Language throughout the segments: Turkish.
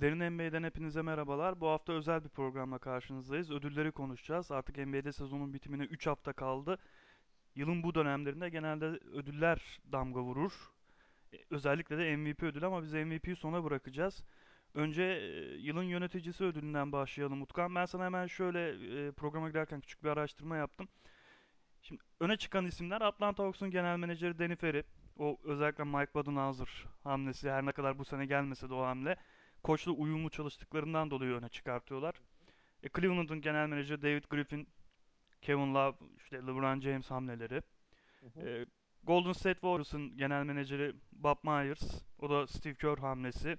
Derin NBA'den hepinize merhabalar. Bu hafta özel bir programla karşınızdayız. Ödülleri konuşacağız. Artık NBA'de sezonun bitimine 3 hafta kaldı. Yılın bu dönemlerinde genelde ödüller damga vurur. E, Özellikle de MVP ödülü ama biz MVP'yi sona bırakacağız. Önce e, yılın yöneticisi ödülünden başlayalım Utkan. Ben sana hemen şöyle e, programa girerken küçük bir araştırma yaptım. Şimdi öne çıkan isimler Atlanta Hawks'un genel menajeri Danny Ferry. O özellikle Mike Budenholzer hamlesi her ne kadar bu sene gelmese de o hamle. Koçla uyumlu çalıştıklarından dolayı öne çıkartıyorlar. E, Cleveland'ın genel menajeri David Griffin, Kevin Love, işte LeBron James hamleleri. Hı hı. E, Golden State Warriors'ın genel menajeri Bob Myers. O da Steve Kerr hamlesi.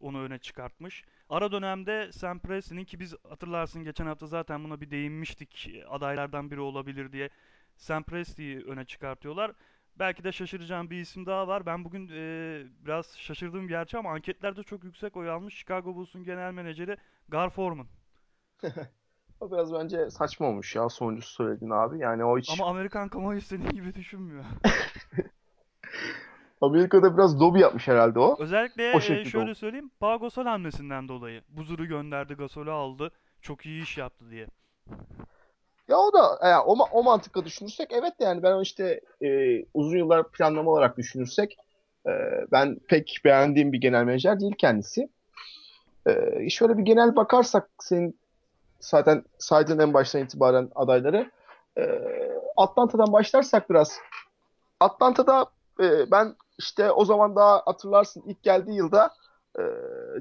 Onu öne çıkartmış. Ara dönemde Sam Presti'nin ki biz hatırlarsın geçen hafta zaten buna bir değinmiştik. e, Adaylardan biri olabilir diye. Sam Presti'yi öne çıkartıyorlar. Belki de şaşıracağım bir isim daha var. Ben bugün e, biraz şaşırdığım gerçi ama anketlerde çok yüksek oy almış. Chicago Bulls'un genel menajeri Gar Forman. O biraz bence saçma olmuş ya sonuncusu söylediğin abi. Yani o hiç Ama Amerikan kamuoyu istediğin gibi düşünmüyor. Amerika'da biraz lobi yapmış herhalde o. Özellikle O e, şöyle oldu. söyleyeyim. Pau Gasol hamlesinden dolayı. Buzur'u gönderdi, Gasol'ü aldı. Çok iyi iş yaptı diye. Ya o da ya o, o mantıkla düşünürsek evet de yani ben işte e, uzun yıllar planlama olarak düşünürsek e, ben pek beğendiğim bir genel menajer değil kendisi. E, şöyle bir genel bakarsak senin zaten saydığın en baştan itibaren adayları e, Atlanta'dan başlarsak biraz Atlanta'da e, ben işte o zaman daha hatırlarsın ilk geldiği yılda e,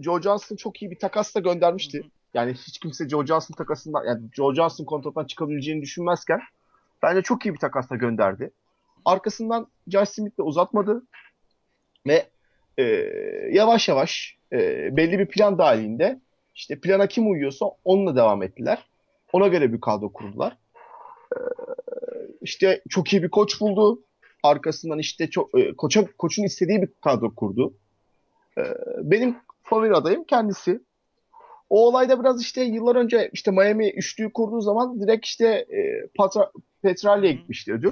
Joe Johnson çok iyi bir takasla göndermişti. Yani hiç kimse Joe Johnson takasından yani Joe Johnson kontrattan çıkabileceğini düşünmezken bence çok iyi bir takasla gönderdi. Arkasından Josh Smith'le uzatmadı ve e, yavaş yavaş e, belli bir plan dahilinde işte plana kim uyuyorsa onunla devam ettiler. Ona göre bir kadro kurdular. İşte çok iyi bir koç buldu. Arkasından işte çok, e, koça, koçun istediği bir kadro kurdu. E, benim favori adayım kendisi. O olayda biraz işte yıllar önce işte Miami üçlüyü kurduğu zaman direkt işte e, Patra, hı. gitmişti ödül.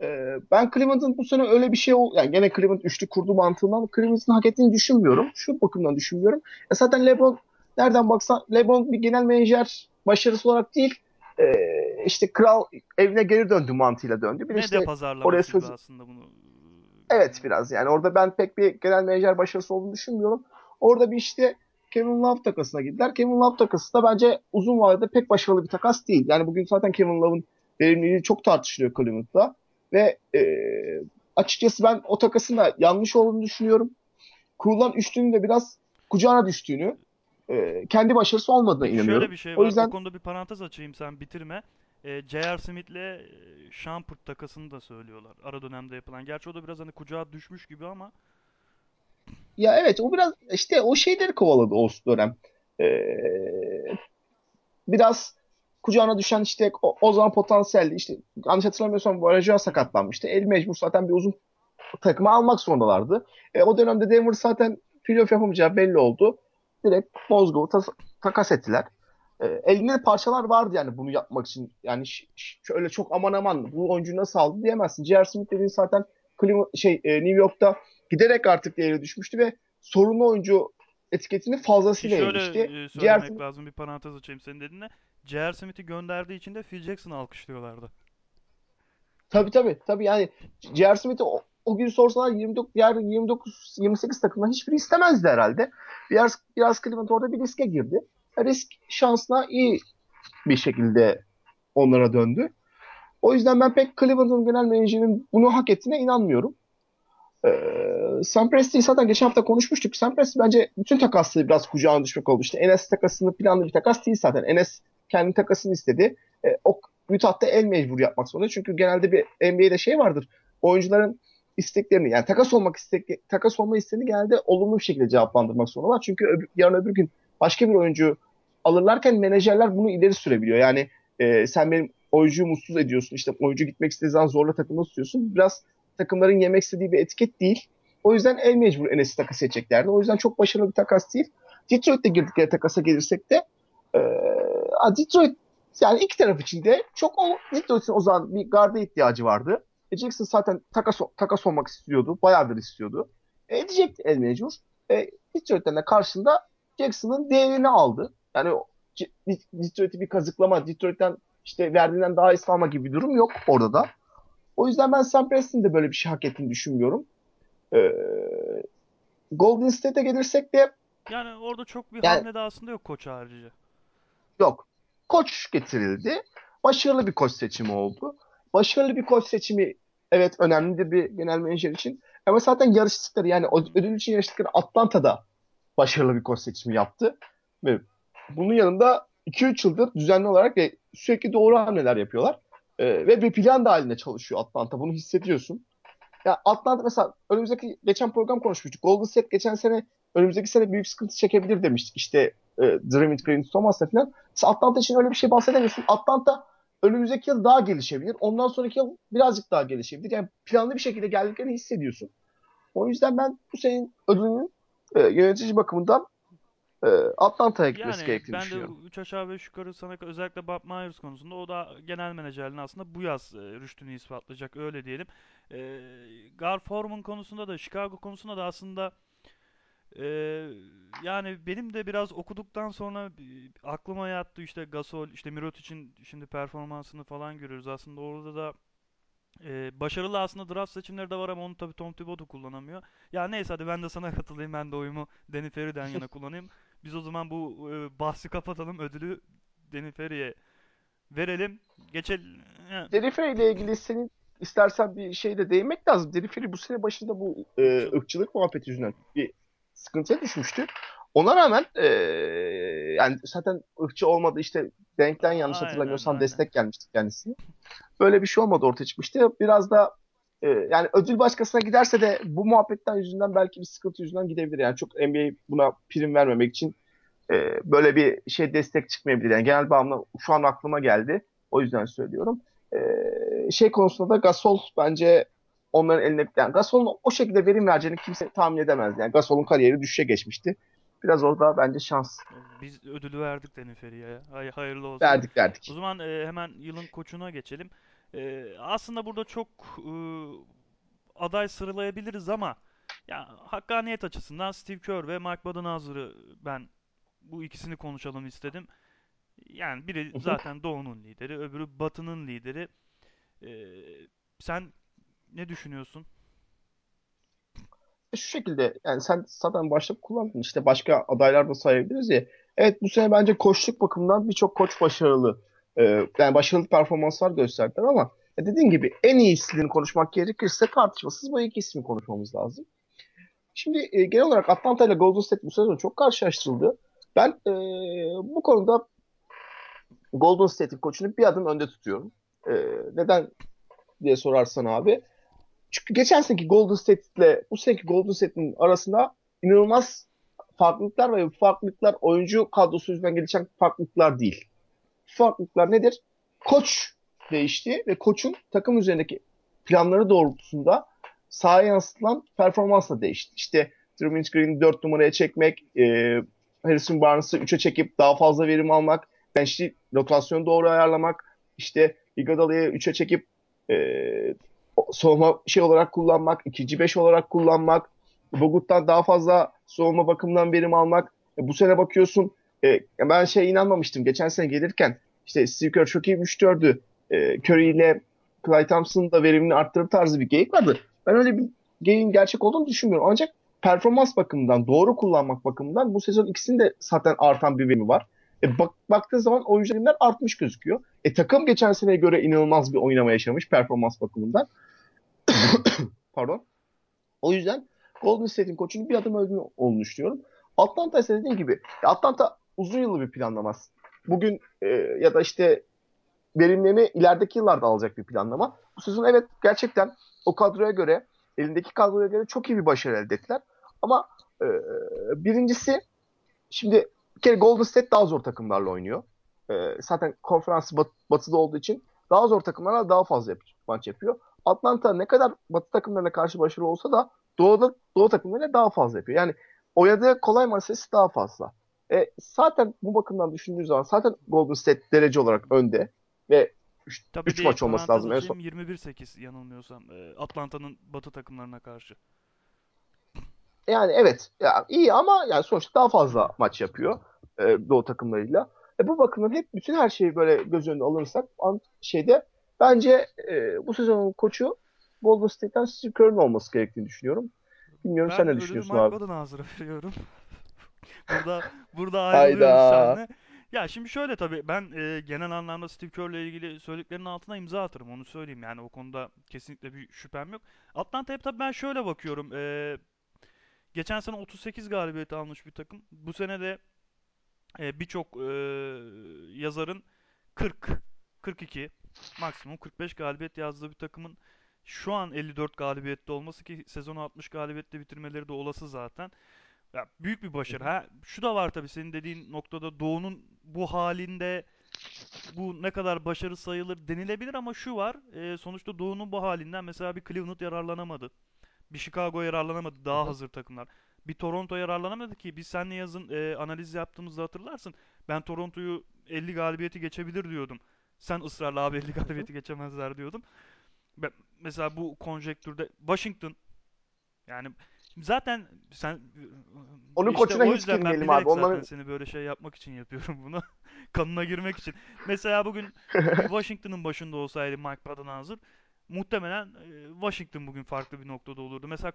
E, ben Cleveland'ın bu sene öyle bir şey ol yani gene Cleveland üçlü kurdu mantığından Cleveland'ın hak ettiğini düşünmüyorum. Şu bakımdan düşünmüyorum. E zaten LeBron nereden baksan LeBron bir genel menajer başarısı olarak değil e, işte kral evine geri döndü mantığıyla döndü. Bir de işte oraya söz aslında bunu. Evet biraz yani orada ben pek bir genel menajer başarısı olduğunu düşünmüyorum. Orada bir işte Kevin Love takasına gittiler. Kevin Love takası da bence uzun vadede pek başarılı bir takas değil. Yani bugün zaten Kevin Love'ın verimliliği çok tartışılıyor Cleveland'da. Ve e, açıkçası ben o takasın da yanlış olduğunu düşünüyorum. Kurulan üçlünün de biraz kucağına düştüğünü, e, kendi başarısı olmadığına Peki şöyle inanıyorum. bir şey O var. O yüzden konuda bir parantez açayım sen bitirme. E, J.R. Smith'le e, Shumpert takasını da söylüyorlar. Ara dönemde yapılan. Gerçi o da biraz hani kucağa düşmüş gibi ama ya evet o biraz işte o şeyleri kovaladı o dönem. E, biraz kucağına düşen işte o, o zaman potansiyelli işte yanlış hatırlamıyorsam Varejao sakatlanmıştı. El mecbur zaten bir uzun takımı almak zorundalardı. E, o dönemde Denver zaten playoff yapamayacağı belli oldu. Direkt Mozgov'u ta- takas ettiler. E, elinde parçalar vardı yani bunu yapmak için. Yani ş- ş- şöyle çok aman aman bu oyuncu nasıl aldı diyemezsin. J.R. Smith dediğin zaten Cleveland, şey e, New York'ta giderek artık değeri düşmüştü ve sorunlu oyuncu etiketini fazlasıyla şöyle e, J.R. söylemek Smith lazım bir parantez açayım senin dediğine. J.R. Smith'i gönderdiği için de Phil Jackson'ı alkışlıyorlardı. Tabii tabii. Tabii yani J.R. Smith'i o, o gün sorsalar 29, diğer 29 28 takımdan hiçbiri istemezdi herhalde. Biraz biraz Cleveland orada bir riske girdi. Risk şansına iyi bir şekilde onlara döndü. O yüzden ben pek Cleveland'ın genel menajerinin bunu hak ettiğine inanmıyorum. Ee, Sam Presti'yi zaten geçen hafta konuşmuştuk. Sam Presti bence bütün takasları biraz kucağına düşmek oldu. İşte Enes takasını planlı bir takas değil zaten. Enes kendi takasını istedi. Ee, o Utah'ta el mecbur yapmak zorunda. Çünkü genelde bir NBA'de şey vardır. Oyuncuların isteklerini yani takas olmak istek takas olma isteğini genelde olumlu bir şekilde cevaplandırmak zorundalar. Çünkü öbür, yarın öbür gün başka bir oyuncu alırlarken menajerler bunu ileri sürebiliyor. Yani e, sen benim oyuncuyu mutsuz ediyorsun. İşte oyuncu gitmek istediği zaman zorla takımda tutuyorsun. Biraz takımların yemek istediği bir etiket değil. O yüzden el mecbur Enes'i takas edeceklerdi. O yüzden çok başarılı bir takas değil. Detroit'te girdikleri takasa gelirsek de e, Detroit yani iki taraf için de çok o Detroit'in o zaman bir garda ihtiyacı vardı. E Jackson zaten takas, takas olmak istiyordu. Bayağıdır istiyordu. E edecekti el mecbur. E, Detroit'ten de karşında Jackson'ın değerini aldı. Yani Detroit'i bir kazıklama, Detroit'ten işte verdiğinden daha alma gibi bir durum yok orada da. O yüzden ben Sam Preston'ın de böyle bir şey hak ettiğini düşünmüyorum. Ee, Golden State'e gelirsek de Yani orada çok bir yani hamle de aslında yok koç harici. yok. Koç getirildi. Başarılı bir koç seçimi oldu. Başarılı bir koç seçimi evet önemlidir bir genel menajer için. Ama zaten yarıştıkları yani ödül için yarıştıkları Atlanta'da başarılı bir koç seçimi yaptı. Ve bunun yanında 2-3 yıldır düzenli olarak ve sürekli doğru hamleler yapıyorlar. Ee, ve bir plan da halinde çalışıyor Atlanta. Bunu hissediyorsun. Ya Atlanta mesela önümüzdeki geçen program konuşmuştuk. Golden State geçen sene önümüzdeki sene büyük sıkıntı çekebilir demiştik. İşte e, Draymond Green Thomas'la falan. Mesela Atlanta için öyle bir şey bahsedemiyorsun. Atlanta önümüzdeki yıl daha gelişebilir. Ondan sonraki yıl birazcık daha gelişebilir. Yani planlı bir şekilde geldiklerini hissediyorsun. O yüzden ben bu senin ödülünün e, yönetici bakımından e, Atlanta'ya gitmesi Yani gerektiğini ben de düşünüyorum. 3 aşağı 5 yukarı sana özellikle Bob Myers konusunda o da genel menajerliğin aslında bu yaz e, rüştünü ispatlayacak öyle diyelim. E, Gar Forman konusunda da Chicago konusunda da aslında e, yani benim de biraz okuduktan sonra aklıma yattı işte Gasol işte Mirotic'in şimdi performansını falan görüyoruz. Aslında orada da e, başarılı aslında draft seçimleri de var ama onu tabii Tom Thibodeau kullanamıyor. Ya neyse hadi ben de sana katılayım ben de oyumu Danny Ferry'den yana kullanayım. Biz o zaman bu e, bahsi kapatalım. Ödülü Danny Ferry'e verelim. Geçelim. Deriferi ile ilgili senin istersen bir şey de değinmek lazım. Deriferi bu sene başında bu e, ırkçılık muhabbeti yüzünden bir sıkıntıya düşmüştü. Ona rağmen e, yani zaten ırkçı olmadı işte Denk'ten yanlış Aynen hatırlamıyorsam aynen. destek gelmişti kendisine. Böyle bir şey olmadı ortaya çıkmıştı. Biraz da e, yani ödül başkasına giderse de bu muhabbetten yüzünden belki bir sıkıntı yüzünden gidebilir. Yani çok NBA buna prim vermemek için e, böyle bir şey destek çıkmayabilir. Yani genel bağımlı şu an aklıma geldi. O yüzden söylüyorum. E, şey konusunda da Gasol bence onların eline yani Gasol'un o şekilde verim vereceğini kimse tahmin edemez. Yani Gasol'un kariyeri düşüşe geçmişti. Biraz orada bence şans Biz ödülü verdik. Hay hayırlı olsun. verdik O verdik. zaman e, hemen yılın koçuna geçelim. E, aslında burada çok e, aday sıralayabiliriz ama ya hakkaniyet açısından Steve Kerr ve Mike Budenholzer'ı ben bu ikisini konuşalım istedim. Yani biri zaten Doğu'nun lideri, öbürü Batı'nın lideri. Ee, sen ne düşünüyorsun? Şu şekilde yani sen zaten başta kullandın işte başka adaylar da sayabiliriz ya. Evet bu sene bence koçluk bakımından birçok koç başarılı. Ee, yani başarılı performanslar gösterdiler ama dediğim gibi en iyisini konuşmak gerekirse tartışmasız bu iki ismi konuşmamız lazım. Şimdi e, genel olarak Atlanta ile Golden State bu sezon çok karşılaştırıldı. Ben e, bu konuda Golden State'in koçunu bir adım önde tutuyorum. E, neden diye sorarsan abi. Çünkü geçen seneki Golden State ile bu seneki Golden State'in arasında inanılmaz farklılıklar ve bu farklılıklar oyuncu kadrosu yüzünden gelişen farklılıklar değil. Farklılıklar nedir? Koç değişti ve koçun takım üzerindeki planları doğrultusunda sahaya yansıtılan performansla değişti. İşte Draymond Green'i 4 numaraya çekmek, e, Harrison Barnes'ı 3'e çekip daha fazla verim almak, benchli rotasyonu doğru ayarlamak, işte Iguodala'yı 3'e çekip e, soğuma şey olarak kullanmak, ikinci beş olarak kullanmak, Bogut'tan daha fazla soğuma bakımından verim almak. E, bu sene bakıyorsun e, ben şey inanmamıştım. Geçen sene gelirken işte Steve Kerr çok iyi 3-4'ü. E, Curry ile Klay Thompson'ın da verimini arttırır tarzı bir geyik vardı. Ben öyle bir geyiğin gerçek olduğunu düşünmüyorum. Ancak performans bakımından, doğru kullanmak bakımından bu sezon ikisinin de zaten artan bir verimi var. E, bak, baktığı zaman oyuncular artmış gözüküyor. E, takım geçen seneye göre inanılmaz bir oynama yaşamış performans bakımından. Pardon. O yüzden Golden State'in koçunun bir adım öldüğünü olduğunu düşünüyorum. Atlanta ise dediğim gibi Atlanta uzun yıllı bir planlamaz. Bugün e, ya da işte verimlerini ilerideki yıllarda alacak bir planlama. Bu sezon evet gerçekten o kadroya göre elindeki kadroya göre çok iyi bir başarı elde ettiler. Ama e, birincisi şimdi bir kere Golden State daha zor takımlarla oynuyor. E, zaten konferans bat, batıda olduğu için daha zor takımlarla daha fazla yap, maç yapıyor. Atlanta ne kadar batı takımlarına karşı başarılı olsa da doğuda, doğu takımlarıyla daha fazla yapıyor. Yani oynadığı kolay maç sayısı daha fazla. E, zaten bu bakımdan düşündüğü zaman zaten Golden State derece olarak önde ve Tabii 3 bir maç olması lazım en son. açayım 21-8 yanılmıyorsam e, Atlanta'nın batı takımlarına karşı. yani evet ya iyi ama yani sonuçta daha fazla maç yapıyor e, Doğu takımlarıyla. E, bu bakımdan hep bütün her şeyi böyle göz önüne alırsak an, şeyde bence e, bu sezonun koçu Golden State'ten Steve Kerr'ın olması gerektiğini düşünüyorum. Bilmiyorum sen Ben ne ödülü düşünüyorsun abi? Budenholzer'a veriyorum. Burada burada ayrılıyoruz Hayda. seninle. Ya şimdi şöyle tabii ben e, genel anlamda Steve Kerr'le ilgili söylediklerinin altına imza atarım onu söyleyeyim yani o konuda kesinlikle bir şüphem yok. Atlanta'ya tabii ben şöyle bakıyorum. E, geçen sene 38 galibiyet almış bir takım. Bu sene de e, birçok e, yazarın 40, 42, maksimum 45 galibiyet yazdığı bir takımın şu an 54 galibiyette olması ki sezonu 60 galibiyette bitirmeleri de olası zaten. Ya büyük bir başarı. Ha şu da var tabii senin dediğin noktada Doğu'nun bu halinde bu ne kadar başarı sayılır denilebilir ama şu var. e, sonuçta Doğu'nun bu halinden mesela bir Cleveland yararlanamadı. Bir Chicago yararlanamadı daha hazır takımlar. Bir Toronto yararlanamadı ki biz seninle yazın e, analiz yaptığımızda hatırlarsın. Ben Toronto'yu 50 galibiyeti geçebilir diyordum. Sen ısrarla abi 50 hı hı. galibiyeti geçemezler diyordum. Ben, mesela bu konjektürde Washington yani zaten sen Onun işte koçuna o hiç yüzden ben girmeyelim abi. bilerek zaten Onların seni böyle şey yapmak için yapıyorum bunu. Kanına girmek için. Mesela bugün Washington'ın başında olsaydı Mike Budenholzer muhtemelen e, Washington bugün farklı bir noktada olurdu. Mesela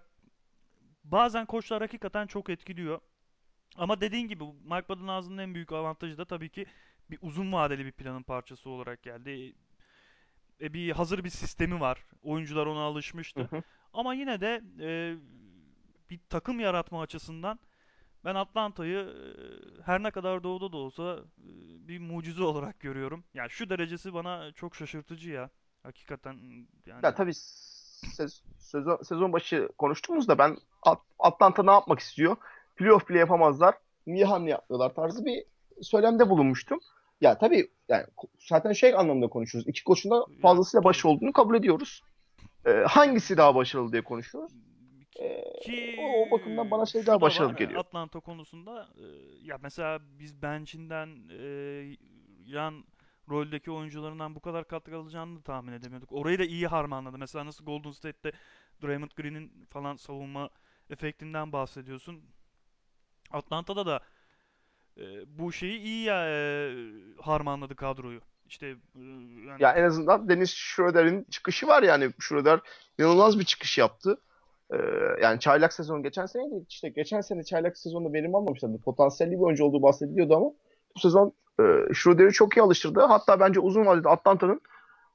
bazen koçlar hakikaten çok etkiliyor. Ama dediğin gibi Mike Budenholzer'ın en büyük avantajı da tabii ki bir uzun vadeli bir planın parçası olarak geldi. E, bir hazır bir sistemi var. Oyuncular ona alışmıştı. Ama yine de e, bir takım yaratma açısından ben Atlanta'yı e, her ne kadar doğuda da olsa e, bir mucize olarak görüyorum. Yani şu derecesi bana çok şaşırtıcı ya. Hakikaten Ya yani tabii sez- sezon, sezon başı konuştuğumuzda ben At- Atlanta ne yapmak istiyor? Playoff bile yapamazlar. Niye hamle yapmıyorlar tarzı bir söylemde bulunmuştum. Ya tabii yani zaten şey anlamda konuşuyoruz. İki koçun da ya fazlasıyla başarılı olduğunu kabul ediyoruz. Ee, hangisi daha başarılı diye konuşuyoruz. Ki, o, o bakımdan bana şey daha da var başarılı e, geliyor. Atlanta konusunda e, ya mesela biz bench'inden e, yan roldeki oyuncularından bu kadar katkı alacağını da tahmin edemiyorduk. Orayı da iyi harmanladı. Mesela nasıl Golden State'te Draymond Green'in falan savunma efektinden bahsediyorsun. Atlanta'da da e, bu şeyi iyi ya, e, harmanladı kadroyu. İşte e, yani Ya en azından Dennis Schroeder'in çıkışı var yani. Schroeder inanılmaz bir çıkış yaptı. Ee, yani çaylak sezon geçen seneydi. İşte geçen sene çaylak sezonunda verim almamışlardı. Potansiyelli bir oyuncu olduğu bahsediliyordu ama bu sezon e, Schroeder'i çok iyi alıştırdı. Hatta bence uzun vadede Atlanta'nın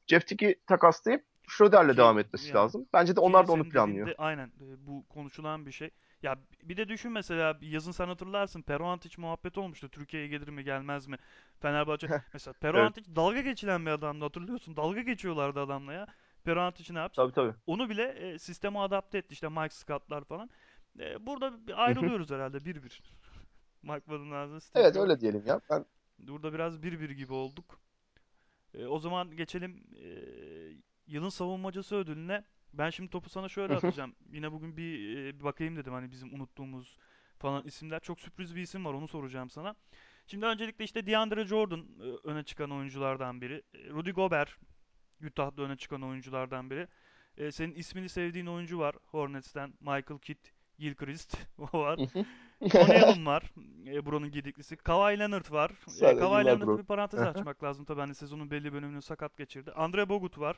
Jeff Teague'i takaslayıp Schroeder'le devam etmesi yani lazım. Bence de onlar da onu planlıyor. dediğinde aynen e, bu konuşulan bir şey. Ya bir de düşün mesela yazın sen hatırlarsın Peruantic muhabbet olmuştu. Türkiye'ye gelir mi gelmez mi? Fenerbahçe mesela Evet. Peruantic dalga geçilen bir adamdı hatırlıyorsun. Dalga geçiyorlardı adamla ya. Peruantic ne yapsın? Tabii tabii. Onu bile e, sisteme adapte etti işte Mike Scott'lar falan. E, burada bir ayrılıyoruz herhalde bir bir. Mike Budenholzer, Steve Evet öyle diyelim ya. Ben Burada biraz bir bir gibi olduk. E, o zaman geçelim e, yılın savunmacısı ödülüne. Ben şimdi topu sana şöyle atacağım. Yine bugün bir, e, bir bakayım dedim hani bizim unuttuğumuz falan isimler. Çok sürpriz bir isim var onu soracağım sana. Şimdi öncelikle işte DeAndre Jordan e, öne çıkan oyunculardan biri. E, Rudy Gobert Utah'da öne çıkan oyunculardan biri. E, senin ismini sevdiğin oyuncu var Hornets'ten. Michael Kidd Gilchrist o var. Tony Allen var. E, Bro'nun gediklisi. Kawhi Leonard var. E, Kawhi Leonard'ı bir parantez açmak lazım tabii. Hani sezonun belli bölümünü sakat geçirdi. Andre Bogut var.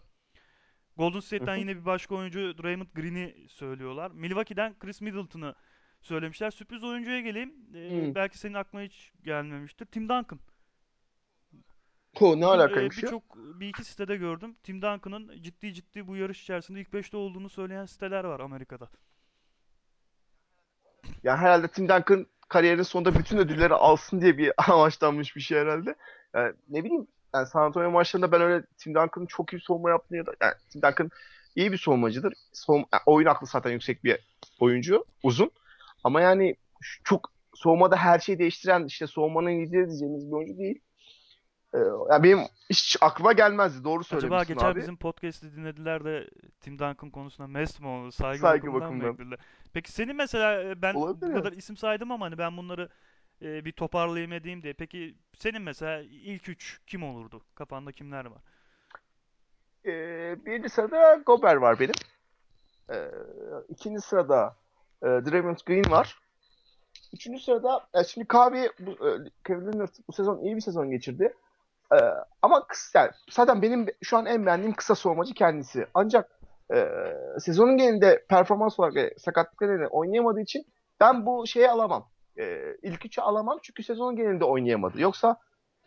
Golden State'ten yine bir başka oyuncu Draymond Green'i söylüyorlar. Milwaukee'den Chris Middleton'ı söylemişler. Sürpriz oyuncuya geleyim. E, Hı. belki senin aklına hiç gelmemiştir. Tim Duncan. Ko ne Bugün e, alakaymış ya? birçok bir iki sitede gördüm. Tim Duncan'ın ciddi ciddi bu yarış içerisinde ilk beşte olduğunu söyleyen siteler var Amerika'da. Ya herhalde Tim Duncan kariyerin sonunda bütün ödülleri alsın diye bir amaçlanmış bir şey herhalde. Yani ne bileyim yani San Antonio maçlarında ben öyle Tim Duncan'ın çok iyi savunma yaptığını ya da yani Tim Duncan iyi bir savunmacıdır. Savun, yani oyun aklı zaten yüksek bir oyuncu. Uzun. Ama yani çok savunmada her şeyi değiştiren işte savunmanın lideri diyeceğimiz bir oyuncu değil. Ee, yani benim hiç aklıma gelmezdi. Doğru Acaba söylemişsin geçen abi. bizim podcast'i dinlediler de Tim Duncan konusunda mest mi oldu? Saygı Saygı bakımından mı bakımından. eklediler? Peki senin mesela e, ben Olabilir bu kadar isim saydım ama hani ben bunları e, bir toparlayayım edeyim diye. Peki senin mesela ilk üç kim olurdu? Kafanda kimler var? Ee, birinci sırada Gober var benim. Ee, ikinci sırada e, Draymond Green var. Üçüncü sırada e, şimdi Kavi bu, e, Kevin Leonard bu sezon iyi bir sezon geçirdi. E, ama kısa, yani zaten benim şu an en beğendiğim kısa savunmacı kendisi. Ancak e, sezonun genelinde performans olarak ve sakatlıklar nedeniyle oynayamadığı için ben bu şeyi alamam. E, ilk üçü alamam çünkü sezonun genelinde oynayamadı. Yoksa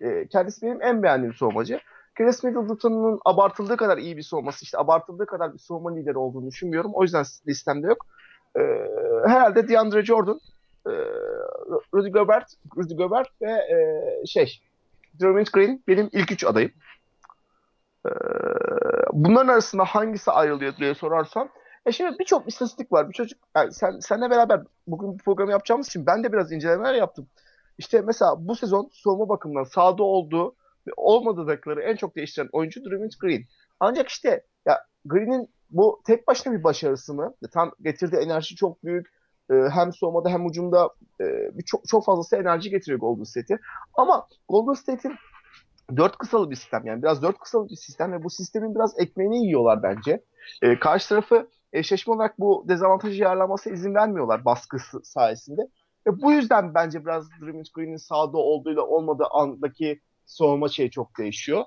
e, kendisi benim en beğendiğim savunmacı. Chris Middleton'un abartıldığı kadar iyi bir savunması, işte abartıldığı kadar bir savunma lideri olduğunu düşünmüyorum. O yüzden listemde yok. E, herhalde DeAndre Jordan, e, Rudy Gobert, Rudy Gobert ve e, şey Draymond Green benim ilk üç adayım. E, bunların arasında hangisi ayrılıyor diye sorarsam e şimdi birçok istatistik var. Bir çocuk yani sen seninle beraber bugün bu programı yapacağımız için ben de biraz incelemeler yaptım. İşte mesela bu sezon savunma bakımından sahada olduğu ve olmadıkları en çok değiştiren oyuncu Draymond Green. Ancak işte ya Green'in bu tek başına bir başarısı mı? Tam getirdiği enerji çok büyük. Ee, hem savunmada hem ucumda e, bir çok, çok fazlası enerji getiriyor Golden State'e. Ama Golden State'in dört kısalı bir sistem yani biraz dört kısalı bir sistem ve bu sistemin biraz ekmeğini yiyorlar bence. E, karşı tarafı eşleşme olarak bu dezavantajı yararlanması izin vermiyorlar baskısı sayesinde. Ve bu yüzden bence biraz Draymond Green'in sahada olduğuyla olmadığı andaki savunma şeyi çok değişiyor.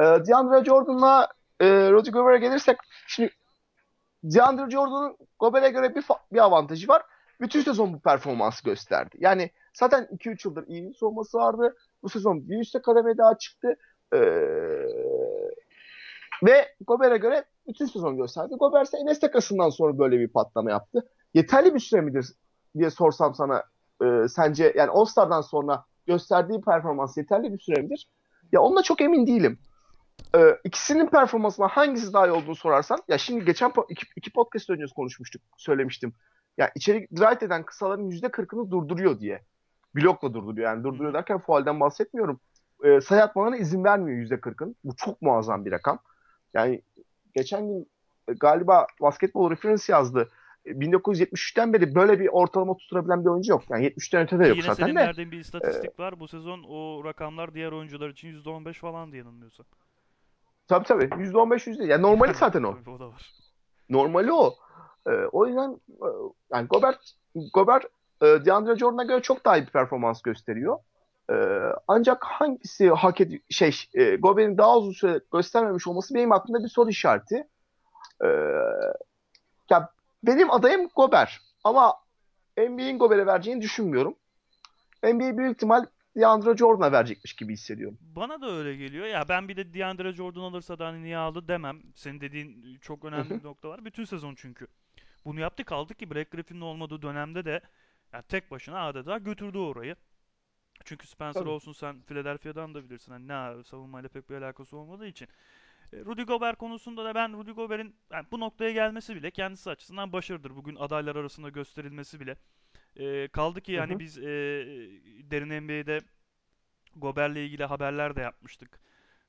E, DeAndre Jordan'la e, Rudy Gobert'e gelirsek şimdi DeAndre Jordan'ın Gobert'e göre bir, bir avantajı var. Bütün sezon bu performansı gösterdi. Yani zaten 2-3 yıldır iyi bir savunması vardı. Bu sezon bir üstte kademe daha çıktı. Ee, ve Gobert'e göre bütün sezon gösterdi. Gobert ise Enes Takas'ından sonra böyle bir patlama yaptı. Yeterli bir süre midir diye sorsam sana e, sence yani All-Star'dan sonra gösterdiği performans yeterli bir süre midir? Ya onunla çok emin değilim. Ee, ikisinin performansına hangisi daha iyi olduğunu sorarsan ya şimdi geçen iki, iki podcast önce konuşmuştuk söylemiştim. Ya içeri drive eden kısaların %40'ını durduruyor diye. Blokla durduruyor yani durduruyor derken fualden bahsetmiyorum. Ee, sayı atmalarına izin vermiyor %40'ın. Bu çok muazzam bir rakam. Yani geçen gün e, galiba basketbol referans yazdı. 1973'ten beri böyle bir ortalama tutturabilen bir oyuncu yok. Yani 70'ten öte de yok Yine zaten senin de. verdiğin bir istatistik var. Bu sezon o rakamlar diğer oyuncular için %15 falan diye yanılmıyorsam. Tabii tabii. %15 %. Yani normali zaten o. O da var. Normali o. Ee, o yüzden e, yani Gobert Gobert e, DeAndre Jordan'a göre çok daha iyi bir performans gösteriyor. E, ancak hangisi hak ediyor şey e, Gobert'in daha uzun süre göstermemiş olması benim aklımda bir soru işareti. E, ya benim adayım Gobert ama NBA'in Gobert'e vereceğini düşünmüyorum. NBA büyük ihtimal DeAndre Jordan'a verecekmiş gibi hissediyorum. Bana da öyle geliyor. Ya ben bir de DeAndre Jordan alırsa da hani niye aldı demem. Senin dediğin çok önemli bir nokta var. Bütün sezon çünkü. Bunu yaptı kaldı ki Black Griffin'in olmadığı dönemde de yani tek başına adeta götürdü orayı. Çünkü Spencer Tabii. olsun sen Philadelphia'dan da bilirsin. Hani ne savunmayla pek bir alakası olmadığı için. E, Rudy Gobert konusunda da ben Rudy Gobert'in yani bu noktaya gelmesi bile kendisi açısından başarıdır. Bugün adaylar arasında gösterilmesi bile. E, kaldı ki Hı yani hı. biz e, Derin NBA'de Gobert'le ilgili haberler de yapmıştık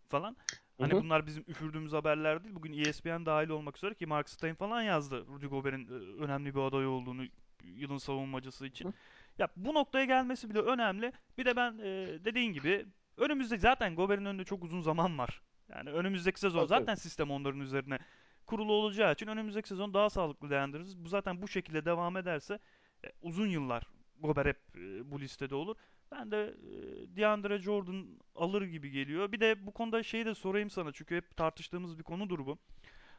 falan. Hı Hani hı. bunlar bizim üfürdüğümüz haberler değil. Bugün ESPN dahil olmak üzere ki Mark Stein falan yazdı Rudy Gobert'in e, önemli bir aday olduğunu yılın savunmacısı için. hı. Ya bu noktaya gelmesi bile önemli. Bir de ben e, dediğin gibi önümüzde zaten Gobert'in önünde çok uzun zaman var. Yani önümüzdeki sezon Tabii tabii. zaten sistem onların üzerine kurulu olacağı için önümüzdeki sezon daha sağlıklı değerlendiririz. Bu zaten bu şekilde devam ederse uzun yıllar Gobert hep e, bu listede olur. Ben de e, DeAndre Jordan alır gibi geliyor. Bir de bu konuda şeyi de sorayım sana çünkü hep tartıştığımız bir konudur bu.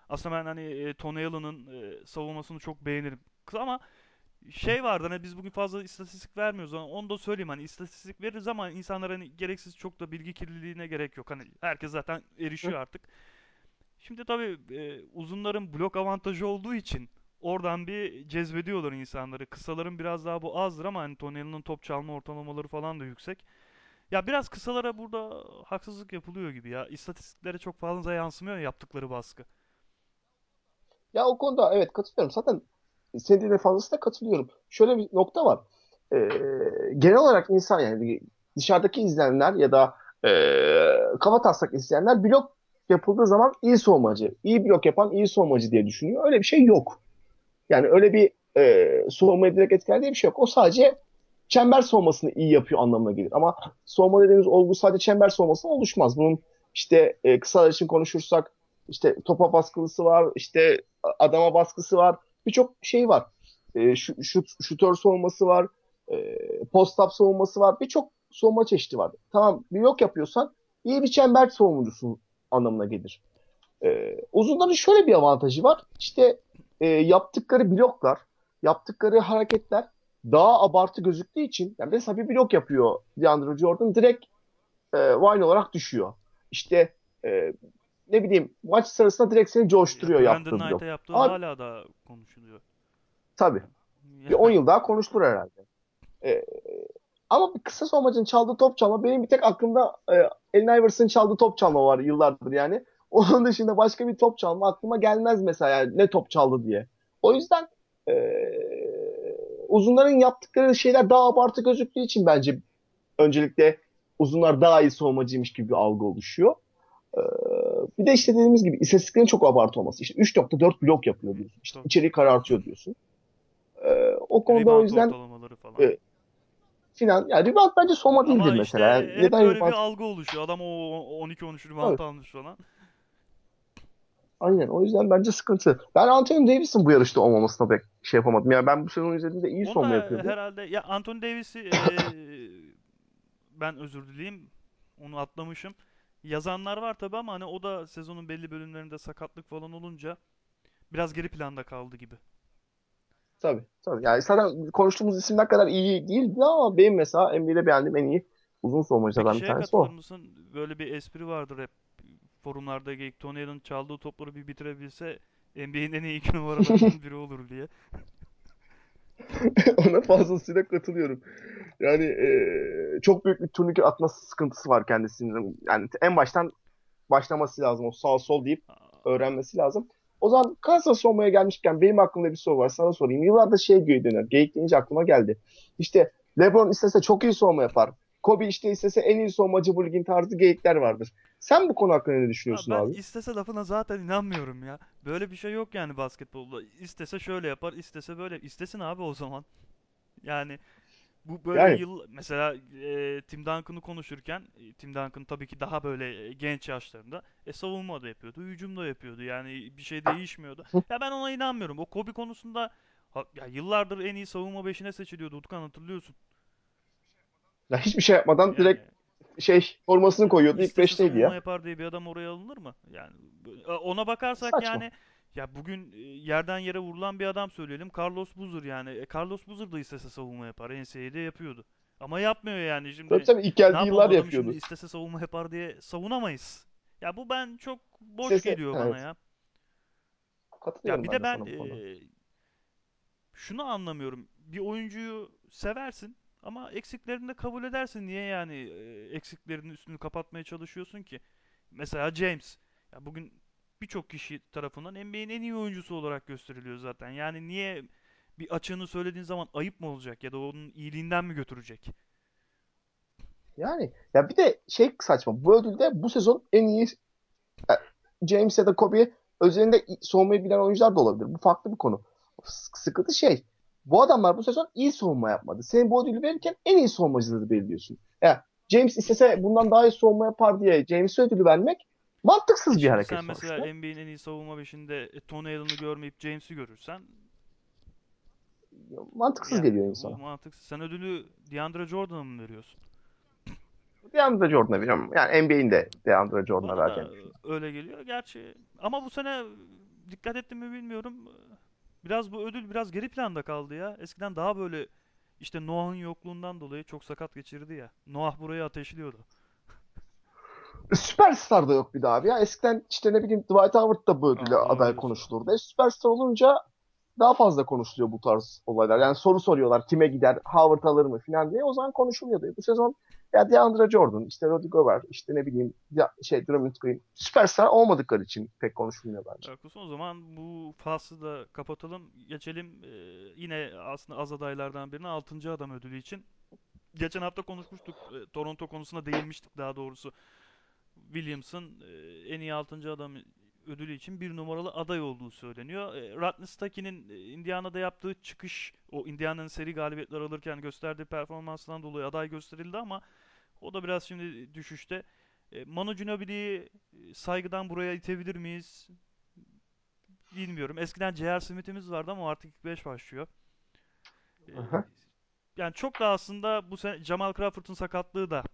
Aslında ben hani e, Tony Allen'ın e, savunmasını çok beğenirim. Ama şey vardı hani biz bugün fazla istatistik vermiyoruz ama onu da söyleyeyim hani istatistik veririz ama insanlar hani gereksiz çok da bilgi kirliliğine gerek yok. Hani herkes zaten erişiyor artık. Şimdi tabii e, uzunların blok avantajı olduğu için oradan bir cezbediyorlar insanları. Kısaların biraz daha bu azdır ama hani Tony Allen'ın top çalma ortalamaları falan da yüksek. Ya biraz kısalara burada haksızlık yapılıyor gibi ya. İstatistiklere çok fazla yansımıyor ya yaptıkları baskı. Ya o konuda evet katılıyorum. Zaten senin dediğine fazlasıyla katılıyorum. Şöyle bir nokta var. Ee, genel olarak insan yani dışarıdaki izleyenler ya da e, kafa taslak izleyenler blok yapıldığı zaman iyi savunmacı, iyi blok yapan iyi savunmacı diye düşünüyor. Öyle bir şey yok. Yani öyle bir e, savunmayı direkt etkiler diye bir şey yok. O sadece çember savunmasını iyi yapıyor anlamına gelir. Ama savunma dediğimiz olgu sadece çember savunmasına oluşmaz. Bunun işte e, kısalar için konuşursak işte topa baskılısı var, işte adama baskısı var. Birçok şey var. e, şut, şut, şutör savunması var. E, post-up savunması var. Birçok savunma çeşidi var. Tamam bir yok yapıyorsan iyi bir çember savunucusun anlamına gelir. E, uzunların şöyle bir avantajı var. İşte e, yaptıkları bloklar, yaptıkları hareketler daha abartı gözüktüğü için yani mesela bir blok yapıyor DeAndre Jordan direkt e, wine olarak düşüyor. İşte e, ne bileyim maç sırasında direkt seni coşturuyor Brandon yaptığı blok. yaptığı Ama hala da konuşuluyor. tabii bir 10 Yani yıl daha konuşulur herhalde. E, ama bir kısa savunmacının çaldığı top çalma benim bir tek aklımda e, Allen Iverson'ın çaldığı top çalma var yıllardır yani. Onun dışında başka bir top çalma aklıma gelmez mesela yani ne top çaldı diye. O yüzden e, uzunların yaptıkları şeyler daha abartı gözüktüğü için bence öncelikle uzunlar daha iyi savunmacıymış gibi bir algı oluşuyor. Ee, bir de işte dediğimiz gibi istatistiklerin çok abartı olması. İşte 3.4 blok yapıyor diyorsun. İşte tabii. içeriği karartıyor diyorsun. Ee, o konuda o Rebound yüzden ortalamaları falan. e, filan yani rebound bence savunma değildir Ama işte mesela. Hep neden böyle bir rebound? algı oluşuyor. Adam o 12-13 rebound Evet, almış falan. Aynen. O yüzden bence sıkıntı. Ben Anthony Davis'in bu yarışta olmamasına pek şey yapamadım. Yani ben bu sezon izlediğimde iyi Onda yapıyordu. herhalde ya Anthony Davis'i eee, ben özür dileyim. Onu atlamışım. Yazanlar var tabi ama hani o da sezonun belli bölümlerinde sakatlık falan olunca biraz geri planda kaldı gibi. Tabii, tabii. Yani zaten konuştuğumuz isimler kadar iyi değildi ama benim mesela NBA'de beğendiğim en iyi uzun Peki savunmacılardan bir şeye tanesi katılır o. mısın? Böyle bir espri vardır hep forumlarda geyik. Tony Allen çaldığı topları bir bitirebilse NBA'nin en iyi iki numaralarından biri olur diye. Ona fazlasıyla katılıyorum. Yani e, çok büyük bir turnike atması sıkıntısı var kendisinin. Yani en baştan başlaması lazım. O sağ sol deyip öğrenmesi lazım. O zaman Kansas savunmaya gelmişken benim aklımda bir soru var. Sana sorayım. Yıllarda şey göğe döner. Geyik deyince aklıma geldi. İşte LeBron istese çok iyi savunma yapar. Kobe işte istese en iyi savunmacı bu ligin tarzı geyikler vardır. Sen bu konu hakkında ne düşünüyorsun ben abi? istese lafına zaten inanmıyorum ya. Böyle bir şey yok yani basketbolda. İstese şöyle yapar, istese böyle. İstesin abi o zaman. Yani bu böyle Yani yıl mesela e, Tim Duncan'ı konuşurken e, Tim Duncan tabii ki daha böyle e, genç yaşlarında e, savunma da yapıyordu, hücum da yapıyordu. Yani bir şey değişmiyordu. Ya ben ona inanmıyorum. O Kobe konusunda ha- ya yıllardır en iyi savunma beşine seçiliyordu Utkan hatırlıyorsun. ya hiçbir şey yapmadan Yani direkt şey formasını koyuyordu. İlk istese beşteydi savunma ya. yapar diye bir adam oraya alınır mı? Yani e, ona bakarsak Saçma. yani ya bugün e, yerden yere vurulan bir adam söyleyelim. Carlos Boozer yani. E, Carlos Boozer da istese savunma yapar. NCAA'de yapıyordu. Ama yapmıyor yani. Tabii Şimdi tabii ilk ne geldiği yıllar adamı şimdi yapıyordu. istese savunma yapar diye savunamayız. Ya bu ben çok boş Sesi, geliyor bana evet. ya. Ya Katılıyorum bir ben de ben e, şunu anlamıyorum. Bir oyuncuyu seversin ama eksiklerini de kabul edersin. Niye yani e, eksiklerinin üstünü kapatmaya çalışıyorsun ki? Mesela James. Ya bugün birçok kişi tarafından NBA'nin en iyi oyuncusu olarak gösteriliyor zaten. Yani niye bir açığını söylediğin zaman ayıp mı olacak ya da onun iyiliğinden mi götürecek? Yani ya bir de şey saçma. Bu ödülde bu sezon en iyi e, James ya da Kobe özelinde savunmayı bilen oyuncular da olabilir. Bu farklı bir konu. Sıkıntı şey. Bu adamlar bu sezon iyi savunma yapmadı. Senin bu ödülü verirken en iyi savunmacıları belirliyorsun. Ya James istese bundan daha iyi savunma yapar diye James'e ödülü vermek mantıksız bir hareket sen mesela sonuçta. NBA'nin en iyi savunma beşinde e, Tony Allen'ı görmeyip James'i görürsen Mantıksız geliyor yani bu insana. mantıksız. Sen ödülü DeAndre Jordan'a mı veriyorsun? DeAndre Jordan'a veriyorum. Yani NBA'in de DeAndre Jordan'a düşünüyorum. öyle geliyor. Gerçi ama bu sene dikkat ettim mi bilmiyorum. Biraz bu ödül biraz geri planda kaldı ya. Eskiden daha böyle işte Noah'ın yokluğundan dolayı çok sakat geçirdi ya. Noah burayı ateşliyordu. Süperstar da yok bir daha abi ya. Eskiden işte ne bileyim Dwight Howard da bu ödüle Aa aday diyorsun. konuşulurdu. E, süperstar olunca daha fazla konuşuluyor bu tarz olaylar. Yani soru soruyorlar kime gider, Howard alır mı falan diye. O zaman konuşulmuyordu. Bu sezon ya DeAndre Jordan, işte Rudy Gobert, işte ne bileyim ya, şey Draymond Green süperstar olmadıkları için pek konuşulmuyor bence. Haklısın. O zaman bu faslı da kapatalım. Geçelim e, yine aslında az adaylardan birine 6. adam ödülü için. Geçen hafta konuşmuştuk. e, Toronto konusuna değinmiştik daha doğrusu. Williams'ın e, en iyi 6. adam ödülü için bir numaralı aday olduğu söyleniyor. E, Rodney Stuckey'nin e, Indiana'da yaptığı çıkış, o Indiana'nın seri galibiyetler alırken gösterdiği performansından dolayı aday gösterildi ama o da biraz şimdi düşüşte. E, Manu Ginobili'yi e, saygıdan buraya itebilir miyiz? Bilmiyorum. Eskiden J.R. Smith'imiz vardı ama artık ilk 5 başlıyor. E, yani çok da aslında bu sene Jamal Crawford'un sakatlığı da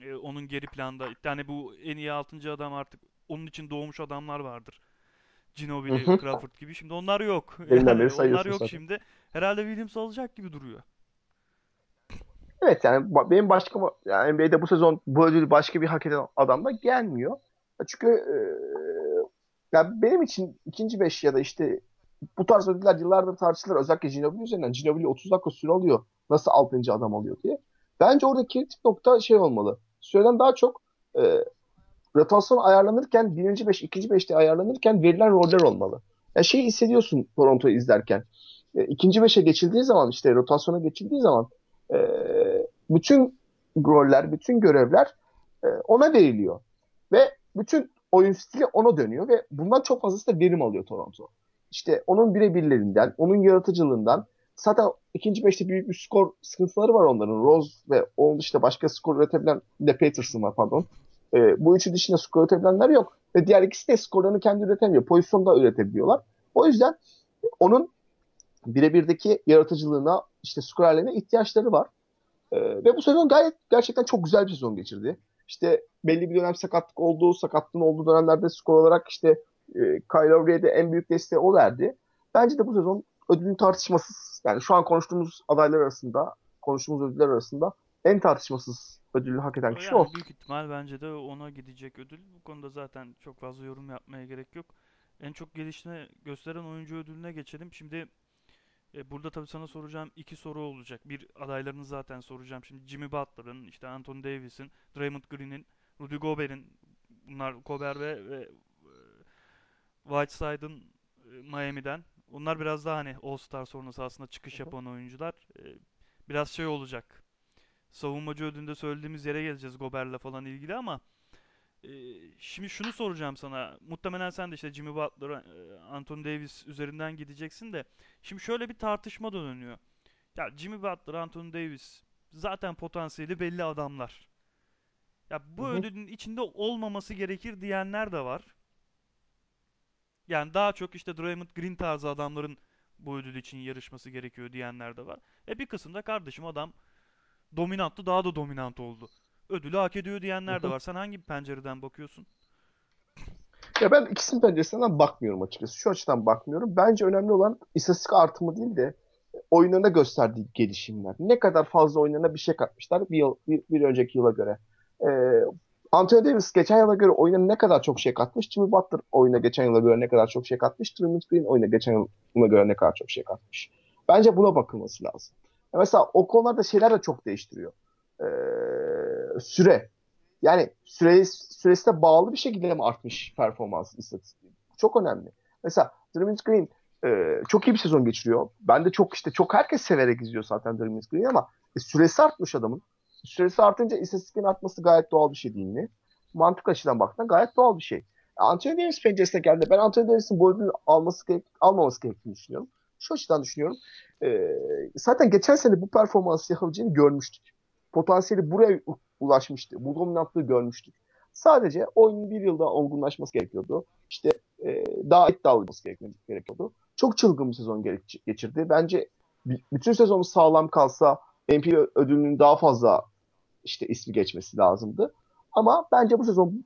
e, onun geri planda. Yani bu en iyi 6. adam artık onun için doğmuş adamlar vardır. Ginobili. Crawford gibi. Şimdi onlar yok. Beri Yani onlar yok zaten. şimdi. Herhalde Williams alacak gibi duruyor. Evet yani benim başka yani NBA'de bu sezon bu ödülü başka bir hak eden adam da gelmiyor. Çünkü e, ya benim için ikinci beş ya da işte bu tarz ödüller yıllardır tartışılır. Özellikle Ginobili üzerinden. Ginobili 30 dakika süre alıyor. Nasıl 6. adam oluyor diye. Bence orada kritik nokta şey olmalı. Süreden daha çok e, rotasyon ayarlanırken birinci beş, ikinci beşte ayarlanırken verilen roller olmalı. Ya şeyi hissediyorsun Toronto'yu izlerken. E, ikinci beşe geçildiği zaman işte rotasyona geçildiği zaman e, bütün roller, bütün görevler e, ona veriliyor. Ve bütün oyun stili ona dönüyor ve bundan çok fazlası da verim alıyor Toronto. İşte onun birebirlerinden, onun yaratıcılığından zaten ikinci beşte büyük bir skor sıkıntıları var onların. Rose ve onun dışında başka skor üretebilen de Peterson var pardon. E, bu üçü dışında skor üretebilenler yok. Ve diğer ikisi de skorlarını kendi üretemiyor. Pozisyonda üretebiliyorlar. O yüzden onun birebirdeki yaratıcılığına, işte skorerlerine ihtiyaçları var. E, ve bu sezon gayet gerçekten çok güzel bir sezon geçirdi. İşte belli bir dönem sakatlık olduğu, sakatlığın olduğu dönemlerde skor olarak işte e, Kyle Lowry'e de en büyük desteği o verdi. Bence de bu sezon ödülün tartışmasız, yani şu an konuştuğumuz adaylar arasında, konuştuğumuz ödüller arasında en tartışmasız ödülü hak eden kişi o. Yani büyük ihtimal bence de ona gidecek ödül. Bu konuda zaten çok fazla yorum yapmaya gerek yok. En çok gelişme gösteren oyuncu ödülüne geçelim. Şimdi e, burada tabii sana soracağım iki soru olacak. Bir adaylarını zaten soracağım. Şimdi Jimmy Butler'ın, işte Anthony Davis'in, Draymond Green'in, Rudy Gobert'in bunlar Gobert ve, ve e, Whiteside'ın e, Miami'den. Onlar biraz daha hani All-Star sonrası aslında çıkış yapan oyuncular. E, biraz şey olacak. Savunmacı ödülünde söylediğimiz yere geleceğiz Gobert'le falan ilgili ama e, şimdi şunu soracağım sana. Muhtemelen sen de işte Jimmy Butler, e, Anthony Davis üzerinden gideceksin de. Şimdi şöyle bir tartışma dönüyor. Ya Jimmy Butler, Anthony Davis zaten potansiyeli belli adamlar. Ya bu hı. ödülün içinde olmaması gerekir diyenler de var. Yani daha çok işte Draymond Green tarzı adamların bu ödül için yarışması gerekiyor diyenler de var. E bir kısımda kardeşim adam dominanttı daha da dominant oldu. Ödülü hak ediyor diyenler de var. Sen hangi pencereden bakıyorsun? Ya ben ikisinin penceresinden bakmıyorum açıkçası. Şu açıdan bakmıyorum. Bence önemli olan istatistik artımı değil de oyunlarına gösterdiği gelişimler. Ne kadar fazla oyunlarına bir şey katmışlar bir, yıl, bir, bir önceki yıla göre. Ee, Anthony Davis geçen yıla göre oyuna ne kadar çok şey katmış. Jimmy Butler oyuna geçen yıla göre ne kadar çok şey katmış. Draymond Green oyuna geçen yıla göre ne kadar çok şey katmış. Bence buna bakılması lazım. Mesela o konularda şeyler de çok değiştiriyor. Ee, süre. Yani süre, süresine bağlı bir şekilde mi artmış performans istatistiği? Çok önemli. Mesela Draymond Green e, çok iyi bir sezon geçiriyor. Ben de çok işte çok herkes severek izliyor zaten Draymond Green'i ama e, süresi artmış adamın. Süresi artınca istatistiklerin artması gayet doğal bir şey değil mi? Mantık açıdan baktığında gayet doğal bir şey. Anthony Davis penceresine geldi. Ben Anthony Davis'in ödülü alması gerek, almaması gerektiğini düşünüyorum. Şu açıdan düşünüyorum. E, zaten geçen sene bu performansı yapabileceğini görmüştük. Potansiyeli buraya ulaşmıştı. Bu dominantlığı görmüştük. Sadece oyunun bir yılda olgunlaşması gerekiyordu. İşte e, daha iddialı olması gerekiyordu. Çok çılgın bir sezon geçirdi. Bence bütün sezonu sağlam kalsa MVP ödülünün daha fazla işte ismi geçmesi lazımdı. Ama bence bu sezon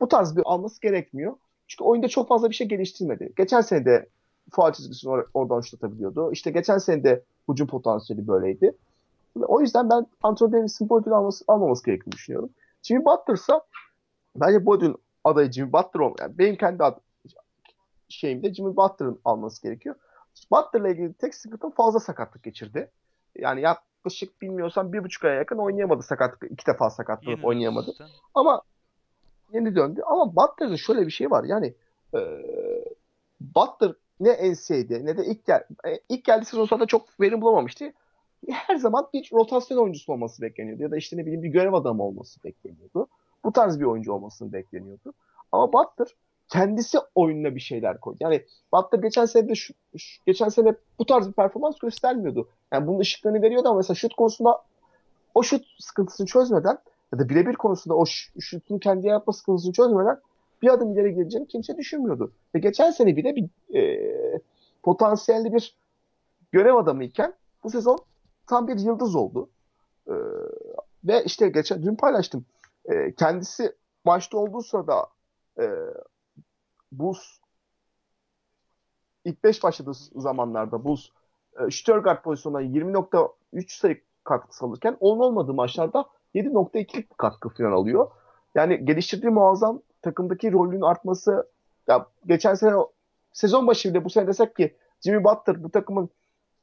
bu tarz bir alması gerekmiyor. Çünkü oyunda çok fazla bir şey geliştirmedi. Geçen sene de faal çizgisini or- oradan uçlatabiliyordu. İşte geçen sene de hücum potansiyeli böyleydi. O yüzden ben Anthony Davis'in bu ödülü alması, almaması gerektiğini düşünüyorum. Jimmy Butler ise bence bu ödülün adayı Jimmy Butler olmalı. Yani benim kendi ad- şeyimde Jimmy Butler'ın alması gerekiyor. Butler'la ilgili tek sıkıntı fazla sakatlık geçirdi. Yani yaklaşık bilmiyorsam bir buçuk aya yakın oynayamadı sakatlık. iki defa sakatlanıp oynayamadı. zaten. Ama yeni döndü. Ama Butler'da şöyle bir şey var. Yani e, Butler ne NCAA'de ne de ilk gel e, ilk geldiği sezon sonra çok verim bulamamıştı. Her zaman bir rotasyon oyuncusu olması bekleniyordu. Ya da işte ne bileyim bir görev adamı olması bekleniyordu. Bu tarz bir oyuncu olmasını bekleniyordu. Ama Butler kendisi oyununa bir şeyler koydu. Yani Butler geçen sene de şu, şu, geçen sene bu tarz bir performans göstermiyordu. Yani bunun ışıklarını veriyordu ama mesela şut konusunda o şut sıkıntısını çözmeden ya da birebir konusunda o şutunu kendi yapma sıkıntısını çözmeden bir adım ileri geleceğini kimse düşünmüyordu. Ve geçen sene bile bir e, potansiyelli bir görev adamı iken bu sezon tam bir yıldız oldu. Ee, ve işte geçen dün paylaştım. Ee, kendisi maçta olduğu sırada e, Bulls ilk 5 başladığı zamanlarda Bulls e, Stuttgart pozisyonuna 20.3 sayı katkısı alırken onun olmadığı maçlarda 7.2'lik bir katkı falan alıyor. Yani geliştirdiği muazzam takımdaki rolünün artması ya geçen sene sezon başı bile bu sene desek ki Jimmy Butler bu takımın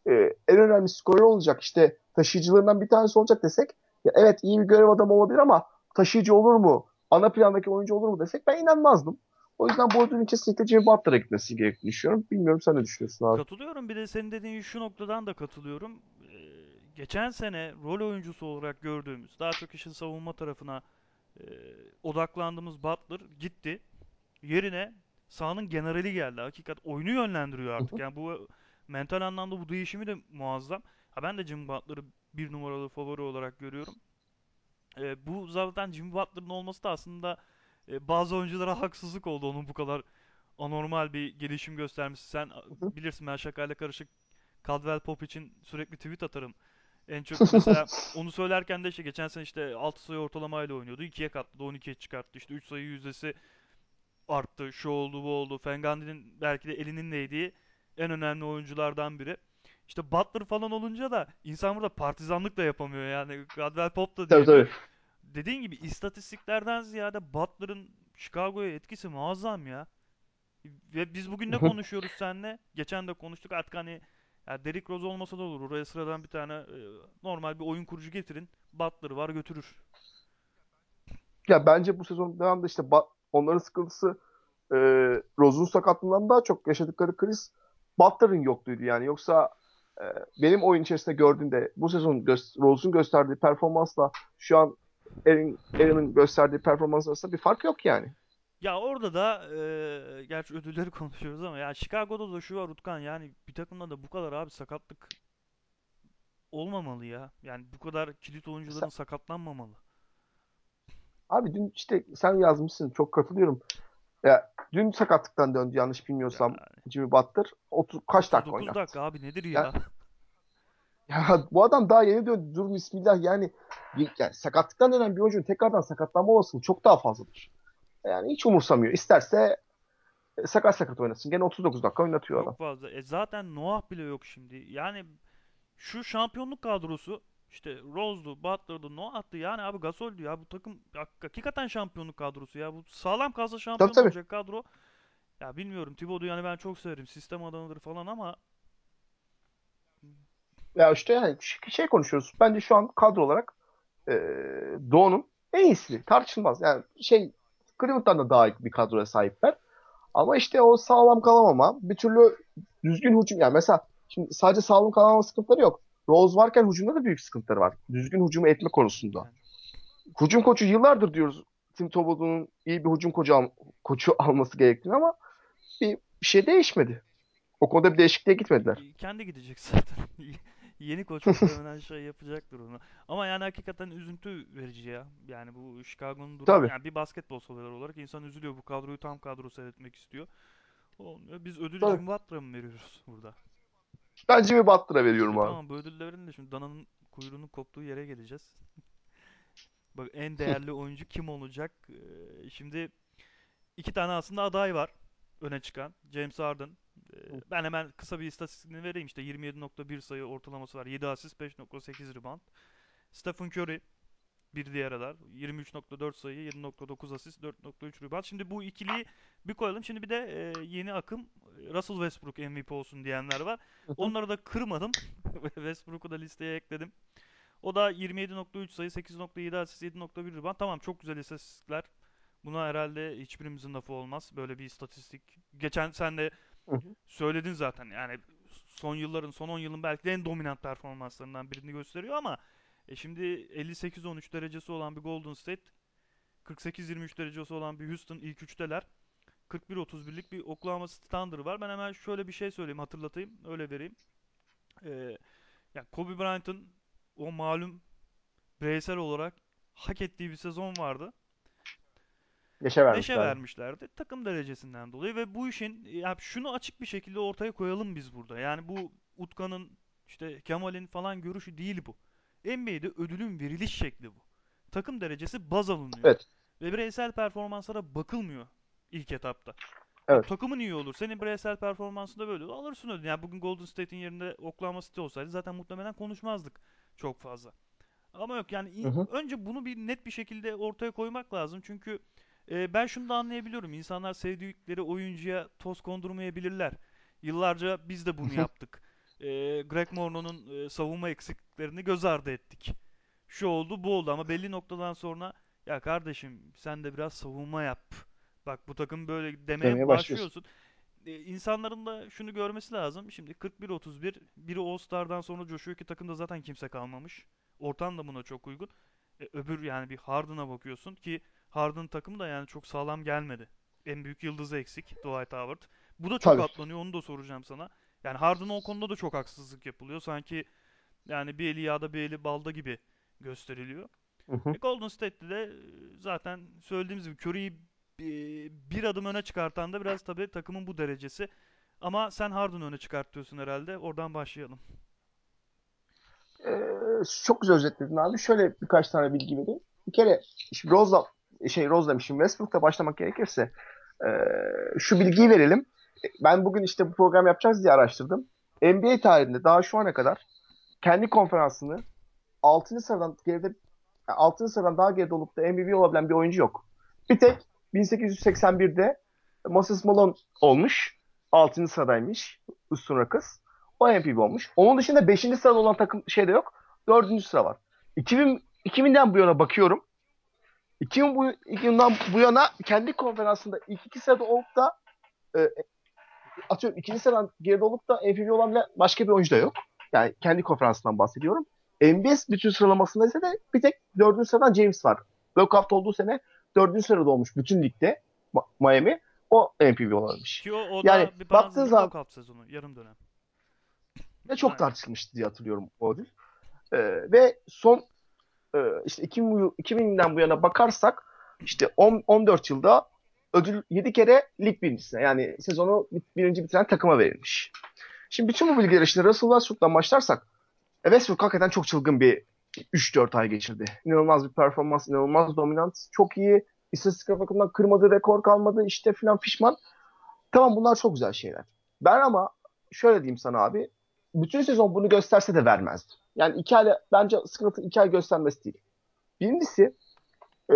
e, en önemli skorer olacak işte taşıyıcılarından bir tanesi olacak desek ya evet iyi bir görev adamı olabilir ama taşıyıcı olur mu? Ana plandaki oyuncu olur mu desek ben inanmazdım. O yüzden ödülün kesinlikle Jimmy Butler'a gitmesi gerektiğini düşünüyorum. Bilmiyorum sen ne düşünüyorsun abi? Katılıyorum. Bir de senin dediğin şu noktadan da katılıyorum. Ee, geçen sene rol oyuncusu olarak gördüğümüz, daha çok işin savunma tarafına e, odaklandığımız Butler gitti. Yerine sahanın generali geldi. Hakikat oyunu yönlendiriyor artık. Yani bu mental anlamda bu değişimi de muazzam. Ha ben de Jimmy Butler'ı bir numaralı favori olarak görüyorum. Ee, bu zaten Jimmy Butler'ın olması da aslında e, bazı oyunculara haksızlık oldu onun bu kadar anormal bir gelişim göstermesi. Sen bilirsin ben şakayla karışık Caldwell Pope için sürekli tweet atarım. En çok mesela onu söylerken de işte geçen sene işte 6 sayı ortalamayla oynuyordu. 2'ye katladı, 12'ye çıkarttı. İşte 3 sayı yüzdesi arttı. Şu oldu, bu oldu. Fengandi'nin belki de elinin değdiği en önemli oyunculardan biri. İşte Butler falan olunca da insan burada partizanlık da yapamıyor yani. Caldwell Pope da Tabii diyemiyor. tabii. Dediğin gibi istatistiklerden ziyade Butler'ın Chicago'ya etkisi muazzam ya. Ve biz bugün ne konuşuyoruz seninle? Geçen de konuştuk artık hani ya Derrick Rose olmasa da olur. Oraya sıradan bir tane e, normal bir oyun kurucu getirin. Butler var götürür. Ya bence bu sezon devamında işte onların sıkıntısı e, Rose'un sakatlığından daha çok yaşadıkları kriz Butler'ın yokluğuydu yani. Yoksa e, benim oyun içerisinde gördüğümde bu sezon gö- Rose'un gösterdiği performansla şu an Aaron, Aaron'ın gösterdiği performans arasında bir fark yok yani. Ya orada da e, gerçi ödülleri konuşuyoruz ama ya Chicago'da da şu var Utkan yani bir takımda da bu kadar abi sakatlık olmamalı ya. Yani bu kadar kilit oyuncuların Sen- sakatlanmamalı. abi dün işte sen yazmışsın çok katılıyorum. Ya, dün sakatlıktan döndü yanlış Ya bilmiyorsam Jimmy Butler. 30, kaç dakika 39 oynattı? dakika abi nedir Yani, ya? ya bu adam daha yeni döndü. Dur bismillah yani, bir, yani sakatlıktan dönen bir oyuncunun tekrardan sakatlanma olasılığı çok daha fazladır. Yani hiç umursamıyor. İsterse e, sakat sakat oynasın. Gene 39 dakika oynatıyor Çok adam. fazla. E zaten Noah bile yok şimdi. Yani şu şampiyonluk kadrosu işte Rose'du, Butler'dı, Noah'tı yani abi Gasol'du ya bu takım hak- hakikaten şampiyonluk kadrosu ya bu sağlam kalsa Tabii şampiyon tabii. olacak kadro. Ya bilmiyorum Thibodeau yani ben çok severim sistem adamıdır falan ama Ya işte yani şey konuşuyoruz. Bence şu an kadro olarak e, Doğu'nun en iyisi. Tartışılmaz. Yani şey Cleveland'dan da daha iyi bir kadroya sahipler. Ama işte o sağlam kalamama, bir türlü düzgün hücum. Yani mesela şimdi sadece sağlam kalamama sıkıntıları yok. Rose varken hücumda da büyük sıkıntıları var. Düzgün hücum etme konusunda. Hücum koçu yıllardır diyoruz Tim Thibodeau'nun iyi bir hücum koçu, al- koçu alması gerektiğini ama bir, bir şey değişmedi. O konuda bir değişikliğe gitmediler. kendi gidecek zaten. Yeni koç muhtemelen şey yapacaktır onu. Ama yani hakikaten üzüntü verici ya. Yani bu Chicago'nun durumu Tabii. yani bir basketbol sever olarak insan üzülüyor. Bu kadroyu tam kadro seyretmek istiyor. Olmuyor. Biz ödülü Tabii. Jimmy Butler'a mı veriyoruz burada? Ben Jimmy Butler'a veriyorum abi. tamam bu ödüllerin de şimdi dananın kuyruğunun koptuğu yere geleceğiz. Bak en değerli oyuncu kim olacak? Ee, şimdi iki tane aslında aday var öne çıkan. James Harden. Ee, ben hemen kısa bir istatistiğini vereyim işte 27.1 sayı ortalaması var. 7 asist, 5.8 rebound. Stephen Curry bir diğer aday. 23.4 sayı, 7.9 asist, 4.3 rebound. Şimdi bu ikiliyi bir koyalım. Şimdi bir de e, yeni akım Russell Westbrook MVP olsun diyenler var. Onları da kırmadım. Westbrook'u da listeye ekledim. O da 27.3 sayı, 8.7 asist, 7.1 rebound. Tamam çok güzel istatistikler. Buna herhalde hiçbirimizin lafı olmaz. Böyle bir istatistik. Geçen sen de söyledin zaten. Yani son yılların, son 10 yılın belki de en dominant performanslarından birini gösteriyor ama e şimdi 58-13 derecesi olan bir Golden State, 48-23 derecesi olan bir Houston ilk üçteler. 41-31'lik bir Oklahoma City var. Ben hemen şöyle bir şey söyleyeyim, hatırlatayım, öyle vereyim. Ee, ya Kobe Bryant'ın o malum bireysel olarak hak ettiği bir sezon vardı. Neşe vermişlerdi. vermişlerdi takım derecesinden dolayı ve bu işin ya şunu açık bir şekilde ortaya koyalım biz burada. Yani bu Utkan'ın işte Kemal'in falan görüşü değil bu. NBA'de ödülün veriliş şekli bu. Takım derecesi baz alınıyor. Evet. Ve bireysel performanslara bakılmıyor ilk etapta. Evet. takımın iyi olur. Senin bireysel performansın da böyle olur. Alırsın ödülü. Yani bugün Golden State'in yerinde Oklahoma City olsaydı zaten muhtemelen konuşmazdık çok fazla. Ama yok yani Hı hı. önce bunu bir net bir şekilde ortaya koymak lazım. Çünkü e, ben şunu da anlayabiliyorum. İnsanlar sevdikleri oyuncuya toz kondurmayabilirler. Yıllarca biz de bunu yaptık. E, Greg Monroe'nun e, savunma eksikliklerini göz ardı ettik. Şu oldu bu oldu ama belli noktadan sonra ya kardeşim sen de biraz savunma yap. Bak bu takım böyle demeye Demeye başlıyorsun. başlıyorsun e, insanların da şunu görmesi lazım. Şimdi 41-31 biri All-Star'dan sonra coşuyor ki takımda zaten kimse kalmamış. Ortam da buna çok uygun. E, öbür yani bir Harden'a bakıyorsun ki Harden takımı da yani çok sağlam gelmedi. En büyük yıldızı eksik Dwight Howard. Bu da çok Tabii. atlanıyor onu da soracağım sana. Yani Harden'a o konuda da çok haksızlık yapılıyor. Sanki yani bir eli yağda bir eli balda gibi gösteriliyor. Hı hı. E Golden State'de de e, zaten söylediğimiz gibi Curry'i bir adım öne çıkartan da biraz tabii takımın bu derecesi. Ama sen Harden'ı öne çıkartıyorsun herhalde. Oradan başlayalım. Ee, çok güzel özetledin abi. Şöyle birkaç tane bilgi vereyim. Bir kere şimdi Rose'la şey Rose demişim Westbrook'ta başlamak gerekirse e, şu bilgiyi verelim. Ben bugün işte bu program yapacağız diye araştırdım. NBA tarihinde daha şu ana kadar kendi konferansını 6. sıradan geride 6. sıradan daha geride olup da MVP olabilen bir oyuncu yok. Bir tek 1881'de Moses Malone olmuş. 6. sıradaymış. Üstün kız. O MVP olmuş. Onun dışında 5. sırada olan takım şey de yok. 4. sıra var. 2000, 2000'den bu yana bakıyorum. 2000 bu, 2000'den bu yana kendi konferansında ilk iki sırada olup da e, atıyorum ikinci sıradan geride olup da MVP olan bile başka bir oyuncu da yok. Yani kendi konferansından bahsediyorum. NBA bütün sıralamasında ise de bir tek dördüncü sıradan James var. Lockout olduğu sene dördüncü sırada olmuş bütün ligde Miami. O MVP olmuş. Ki o, o Yani bir baktığın zaman lockout sezonu. Yarım dönem. ve çok Aynen. tartışılmıştı diye hatırlıyorum o ödül. Ee, ve son işte 2000, 2000'den bu yana bakarsak işte 10, 14 yılda ödül 7 kere lig birincisine yani sezonu birinci bitiren takıma verilmiş. Şimdi bütün bu bilgiler işte Russell Westbrook'tan başlarsak e, Westbrook hakikaten çok çılgın bir 3-4 ay geçirdi. İnanılmaz bir performans, inanılmaz dominant, çok iyi. İstatistik bakımından kırmadı, rekor kalmadı, işte filan pişman. Tamam bunlar çok güzel şeyler. Ben ama şöyle diyeyim sana abi, bütün sezon bunu gösterse de vermezdi. Yani iki ay, bence sıkıntı iki ay göstermesi değil. Birincisi, e,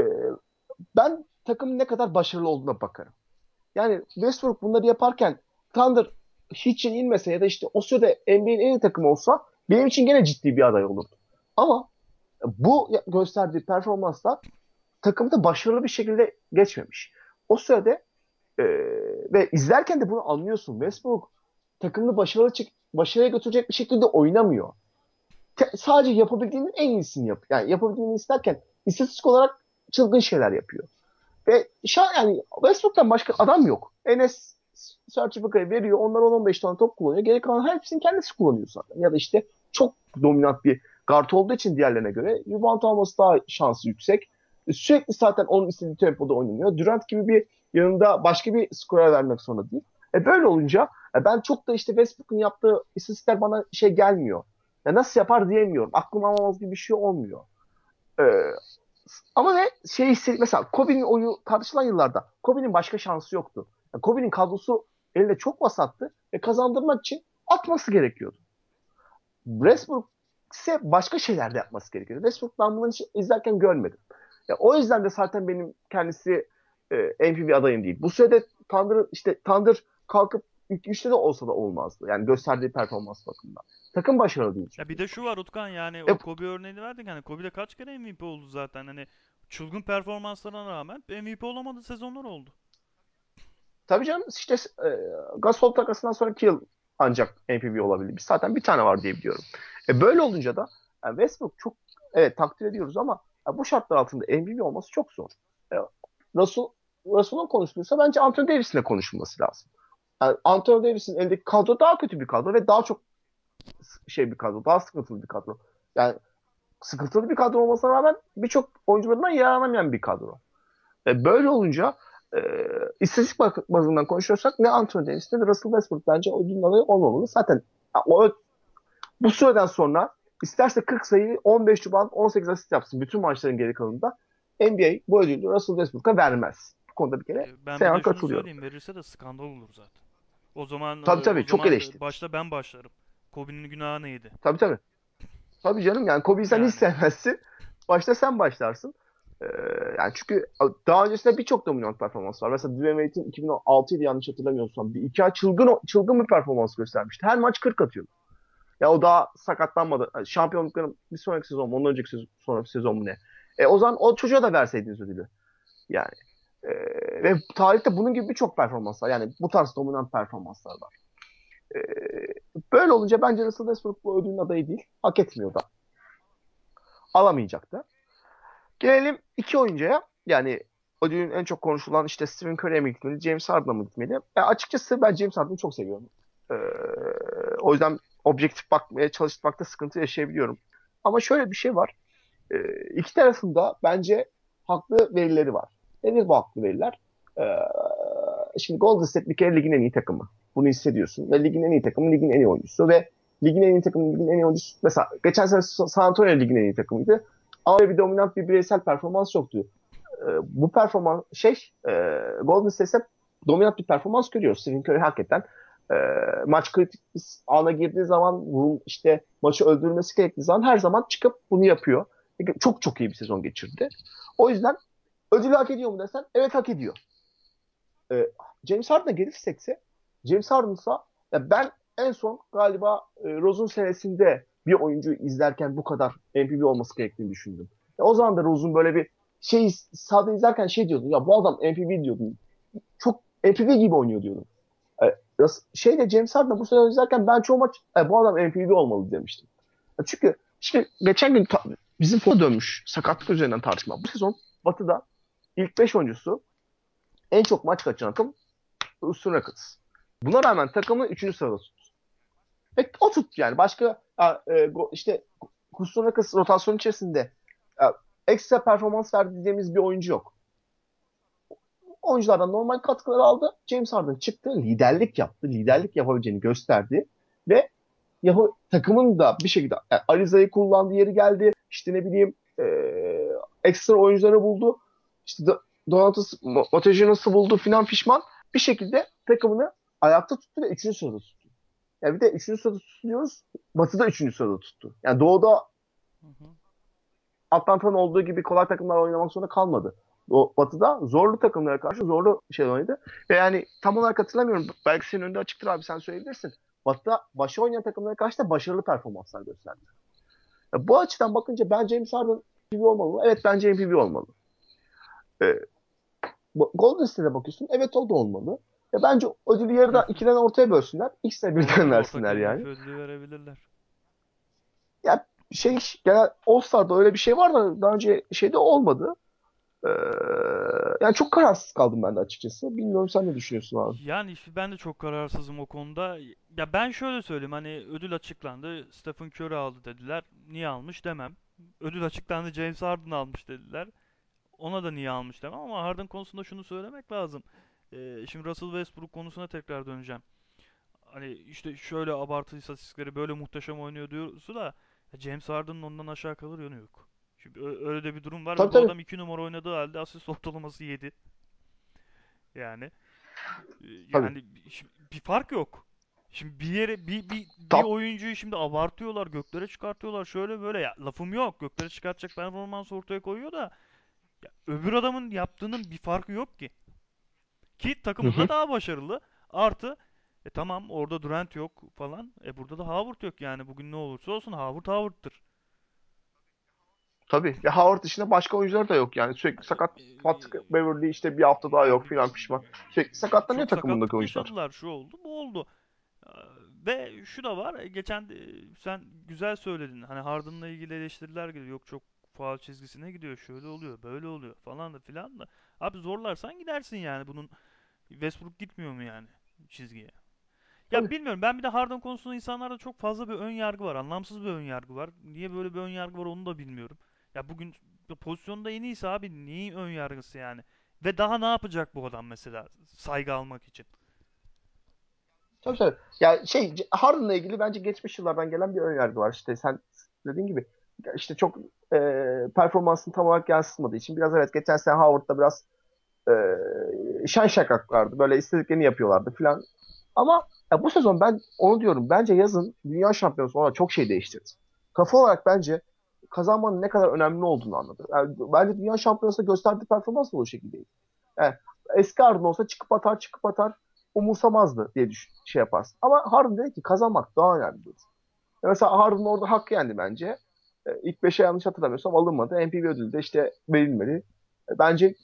ben takımın ne kadar başarılı olduğuna bakarım. Yani Westbrook bunları yaparken Thunder hiç inmese ya da işte o sürede NBA'nin en iyi takımı olsa benim için gene ciddi bir aday olurdu. Ama bu gösterdiği performanslar takımda başarılı bir şekilde geçmemiş. O sürede e, ve izlerken de bunu anlıyorsun. Westbrook takımını başarılı başarıya götürecek bir şekilde oynamıyor. Sadece yapabildiğinin en iyisini yapıyor. Yani yapabildiğini isterken istatistik olarak çılgın şeyler yapıyor. Ve şah yani Westbrook'tan başka adam yok. Enes Sertifikayı veriyor. Onlar 10-15 tane top kullanıyor. Geri kalan hepsini kendisi kullanıyor zaten. Ya da işte çok dominant bir guard olduğu için diğerlerine göre rebound alması daha şansı yüksek. Sürekli zaten onun istediği tempoda oynanıyor. Durant gibi bir yanında başka bir skorer vermek zorunda değil. E böyle olunca e ben çok da işte Westbrook'un yaptığı istatistikler bana şey gelmiyor. Ya nasıl yapar diyemiyorum. Aklım almaz gibi bir şey olmuyor. Ee, ama ne şey hisset mesela Kobe'nin oyu tartışılan yıllarda Kobe'nin başka şansı yoktu. Yani Kobe'nin kadrosu elinde çok vasattı ve kazandırmak için atması gerekiyordu. Westbrook ise başka şeyler de yapması gerekiyordu. Westbrook ben bunları hiç izlerken görmedim. Ya, o yüzden de zaten benim kendisi e, MVP adayım değil. Bu sürede Thunder işte Thunder kalkıp ilk üçte de olsa da olmazdı. Yani gösterdiği performans bakımından. Takım başarılı değil. Ya bir de şu var Utkan yani E, o Kobe örneğini verdik hani Kobe de kaç kere MVP oldu zaten hani çılgın performanslarına rağmen MVP olamadığı sezonlar oldu. Tabii canım işte e, Gasol takasından sonraki yıl ancak MVP olabildi. Zaten bir tane var diye biliyorum. E, böyle olunca da yani Westbrook çok evet takdir ediyoruz ama yani bu şartlar altında MVP olması çok zor. E, Russell, Russell'ın konuşulursa bence Anthony Davis'in de konuşulması lazım. Yani Anthony Davis'in elindeki kadro daha kötü bir kadro ve daha çok şey bir kadro, daha sıkıntılı bir kadro. Yani sıkıntılı bir kadro olmasına rağmen birçok oyuncularından yararlanamayan bir kadro. E, böyle olunca e, istatistik bazından konuşuyorsak ne Anthony Davis ne de Russell Westbrook bence ödülün adayı olmamalı. Zaten o Bu süreden sonra isterse 40 sayı, 15 ribaund, 18 asist yapsın bütün maçların geri kalanında. NBA bu ödülü Russell Westbrook'a vermez. Bu konuda bir kere ben bir Seyhan de şunu katılıyorum. söyleyeyim verirse de skandal olur zaten. O zaman Tabii e, o tabii çok zaman başta ben başlarım. Kobe'nin günahı neydi? Tabii tabii. Tabii canım yani Kobe'yi sen hiç Yani sevmezsin. Başta sen başlarsın. Ee, yani çünkü daha öncesinde birçok dominant performans var. Mesela Dwayne Wade'in 2006 ydı yanlış hatırlamıyorsam. Bir iki ay çılgın çılgın bir performans göstermişti. Her maç 40 atıyordu. Ya o daha sakatlanmadı. Şampiyonlukların bir sonraki sezon mu? Ondan önceki sezon, sonraki sezon mu ne? E, o zaman o çocuğa da verseydiniz ödülü. Yani. E, ve tarihte bunun gibi birçok performans var. Yani bu tarz dominant performanslar var. E, böyle olunca bence Russell Westbrook bu ödülün adayı değil. Hak etmiyor da. Alamayacak da. Gelelim iki oyuncuya. Yani ödülün en çok konuşulan işte Stephen Curry'e mi gitmeli, James Harden'a mı gitmeli? Yani açıkçası ben James Harden'ı çok seviyorum. Ee, o yüzden objektif bakmaya çalışmakta sıkıntı yaşayabiliyorum. Ama şöyle bir şey var. Ee, iki tarafında bence haklı verileri var. Nedir bu haklı veriler? Ee, şimdi Golden State bir kere ligin en iyi takımı. Bunu hissediyorsun. Ve ligin en iyi takımı, ligin en iyi oyuncusu. Ve ligin en iyi takımı, ligin en iyi oyuncusu. Mesela geçen sene San Antonio ligin en iyi takımıydı. Ama bir dominant bir bireysel performans yoktu. Ee, bu performans şey e, Golden State dominant bir performans görüyor. Stephen Curry hakikaten e, maç kritik ana girdiği zaman işte maçı öldürmesi gerektiği zaman her zaman çıkıp bunu yapıyor. Çok çok iyi bir sezon geçirdi. O yüzden ödülü hak ediyor mu desen evet hak ediyor. E, James Harden'a gelirsekse James Harden'sa ya ben en son galiba e, Rose'un senesinde bir oyuncu izlerken bu kadar MVP olması gerektiğini düşündüm. Ya o zaman da Rose'un böyle bir şey sahada izlerken şey diyordum ya bu adam MVP diyordum. Çok MVP gibi oynuyor diyordum. E, şeyle James Harden bu sene izlerken ben çoğu maç e, bu adam MVP olmalı demiştim. E, çünkü işte geçen gün ta, bizim fona dönmüş sakatlık üzerinden tartışma. Bu sezon Batı'da ilk 5 oyuncusu en çok maç kaçıran takım Houston Rockets. Buna rağmen takımı 3. sırada tuttu. Ve o tuttu yani. Başka e, işte Houston Rockets rotasyon içerisinde e, ekstra performans verdiğimiz bir oyuncu yok. Oyunculardan normal katkıları aldı. James Harden çıktı. Liderlik yaptı. Liderlik yapabileceğini gösterdi. Ve yahu, takımın da bir şekilde yani Ariza'yı kullandığı yeri geldi. İşte ne bileyim e, ekstra oyuncuları buldu. İşte Donatus Motejanus'u buldu filan pişman. Bir şekilde takımını ayakta tuttu ve 3. sırada tuttu. Yani bir de 3. sırada tutuyoruz. Batı'da 3. sırada tuttu. Yani Doğu'da hı hı. Atlanta'nın olduğu gibi kolay takımlar oynamak zorunda kalmadı. O Batı'da zorlu takımlara karşı zorlu şey oynadı. Ve yani tam olarak hatırlamıyorum. Belki senin önünde açıktır abi sen söyleyebilirsin. Batı'da başı oynayan takımlara karşı da başarılı performanslar gösterdi. Ya bu açıdan bakınca ben James Harden MVP olmalı? Evet bence MVP olmalı. Ee, Golden State'e bakıyorsun. Evet o da olmalı. Ya bence ödülü yarıda ikiden ortaya bölsünler. İkisine birden versinler yani. Ödülü verebilirler. Ya şey genel All-Star'da öyle bir şey var da daha önce şeyde olmadı. Ee, yani çok kararsız kaldım ben de açıkçası. Bilmiyorum sen ne düşünüyorsun abi? Yani ben de çok kararsızım o konuda. Ya ben şöyle söyleyeyim hani ödül açıklandı. Stephen Curry aldı dediler. Niye almış demem. Ödül açıklandı James Harden almış dediler. Ona da niye almış demem ama Harden konusunda şunu söylemek lazım. Ee, şimdi Russell Westbrook konusuna tekrar döneceğim. Hani işte şöyle abartılı istatistikleri böyle muhteşem oynuyor diyorsu da James Harden'ın ondan aşağı kalır yönü yok. Şimdi öyle de bir durum var tabii, bu adam 2 numara oynadığı halde asist ortalaması 7. Yani yani bir fark yok. Şimdi bir yere bir bir, bir oyuncuyu şimdi abartıyorlar, göklere çıkartıyorlar. Şöyle böyle ya lafım yok. Göklere çıkartacak performans ortaya koyuyor da ya, öbür adamın yaptığının bir farkı yok ki. Ki takımında daha başarılı. Artı e tamam orada Durant yok falan. E burada da Howard yok yani. Bugün ne olursa olsun Howard Howard'tır. Tabii. Ya Howard dışında başka oyuncular da yok yani. Sürekli sakat Patrick Beverly işte bir hafta daha yok filan pişman. Sürekli sakatlanıyor takımındaki oyuncular. Şu oldu bu oldu. Ve şu da var. Geçen sen güzel söyledin. Hani Harden'la ilgili eleştiriler geliyor. Yok çok faal çizgisine gidiyor. Şöyle oluyor, böyle oluyor falan da filan da. Abi zorlarsan gidersin yani. Bunun Westbrook gitmiyor mu yani çizgiye? Ya Tabii. bilmiyorum. Ben bir de Harden konusunda insanlarda çok fazla bir ön yargı var. Anlamsız bir ön yargı var. Niye böyle bir ön yargı var onu da bilmiyorum. Ya bugün pozisyonda en iyisi abi. Niye ön yargısı yani? Ve daha ne yapacak bu adam mesela saygı almak için? Tabii tabii. Ya şey Harden'la ilgili bence geçmiş yıllardan gelen bir önyargı var. İşte sen dediğin gibi işte çok e, performansını tam olarak yansıtmadığı için biraz evet geçen sene Howard'da biraz e, şen şakak vardı. Böyle istediklerini yapıyorlardı filan. Ama ya bu sezon ben onu diyorum. Bence yazın dünya şampiyonası ona çok şey değiştirdi. Kafa olarak bence kazanmanın ne kadar önemli olduğunu anladı. Yani bence dünya şampiyonasında gösterdiği performans da o şekildeydi. Yani eski Harden olsa çıkıp atar çıkıp atar umursamazdı diye düşün, şey yaparsın. Ama Harden dedi ki kazanmak daha önemli dedi. Mesela Harden orada hak yendi bence. E, ilk beşe yanlış hatırlamıyorsam alınmadı. MVP ödülü de işte verilmedi. E, bence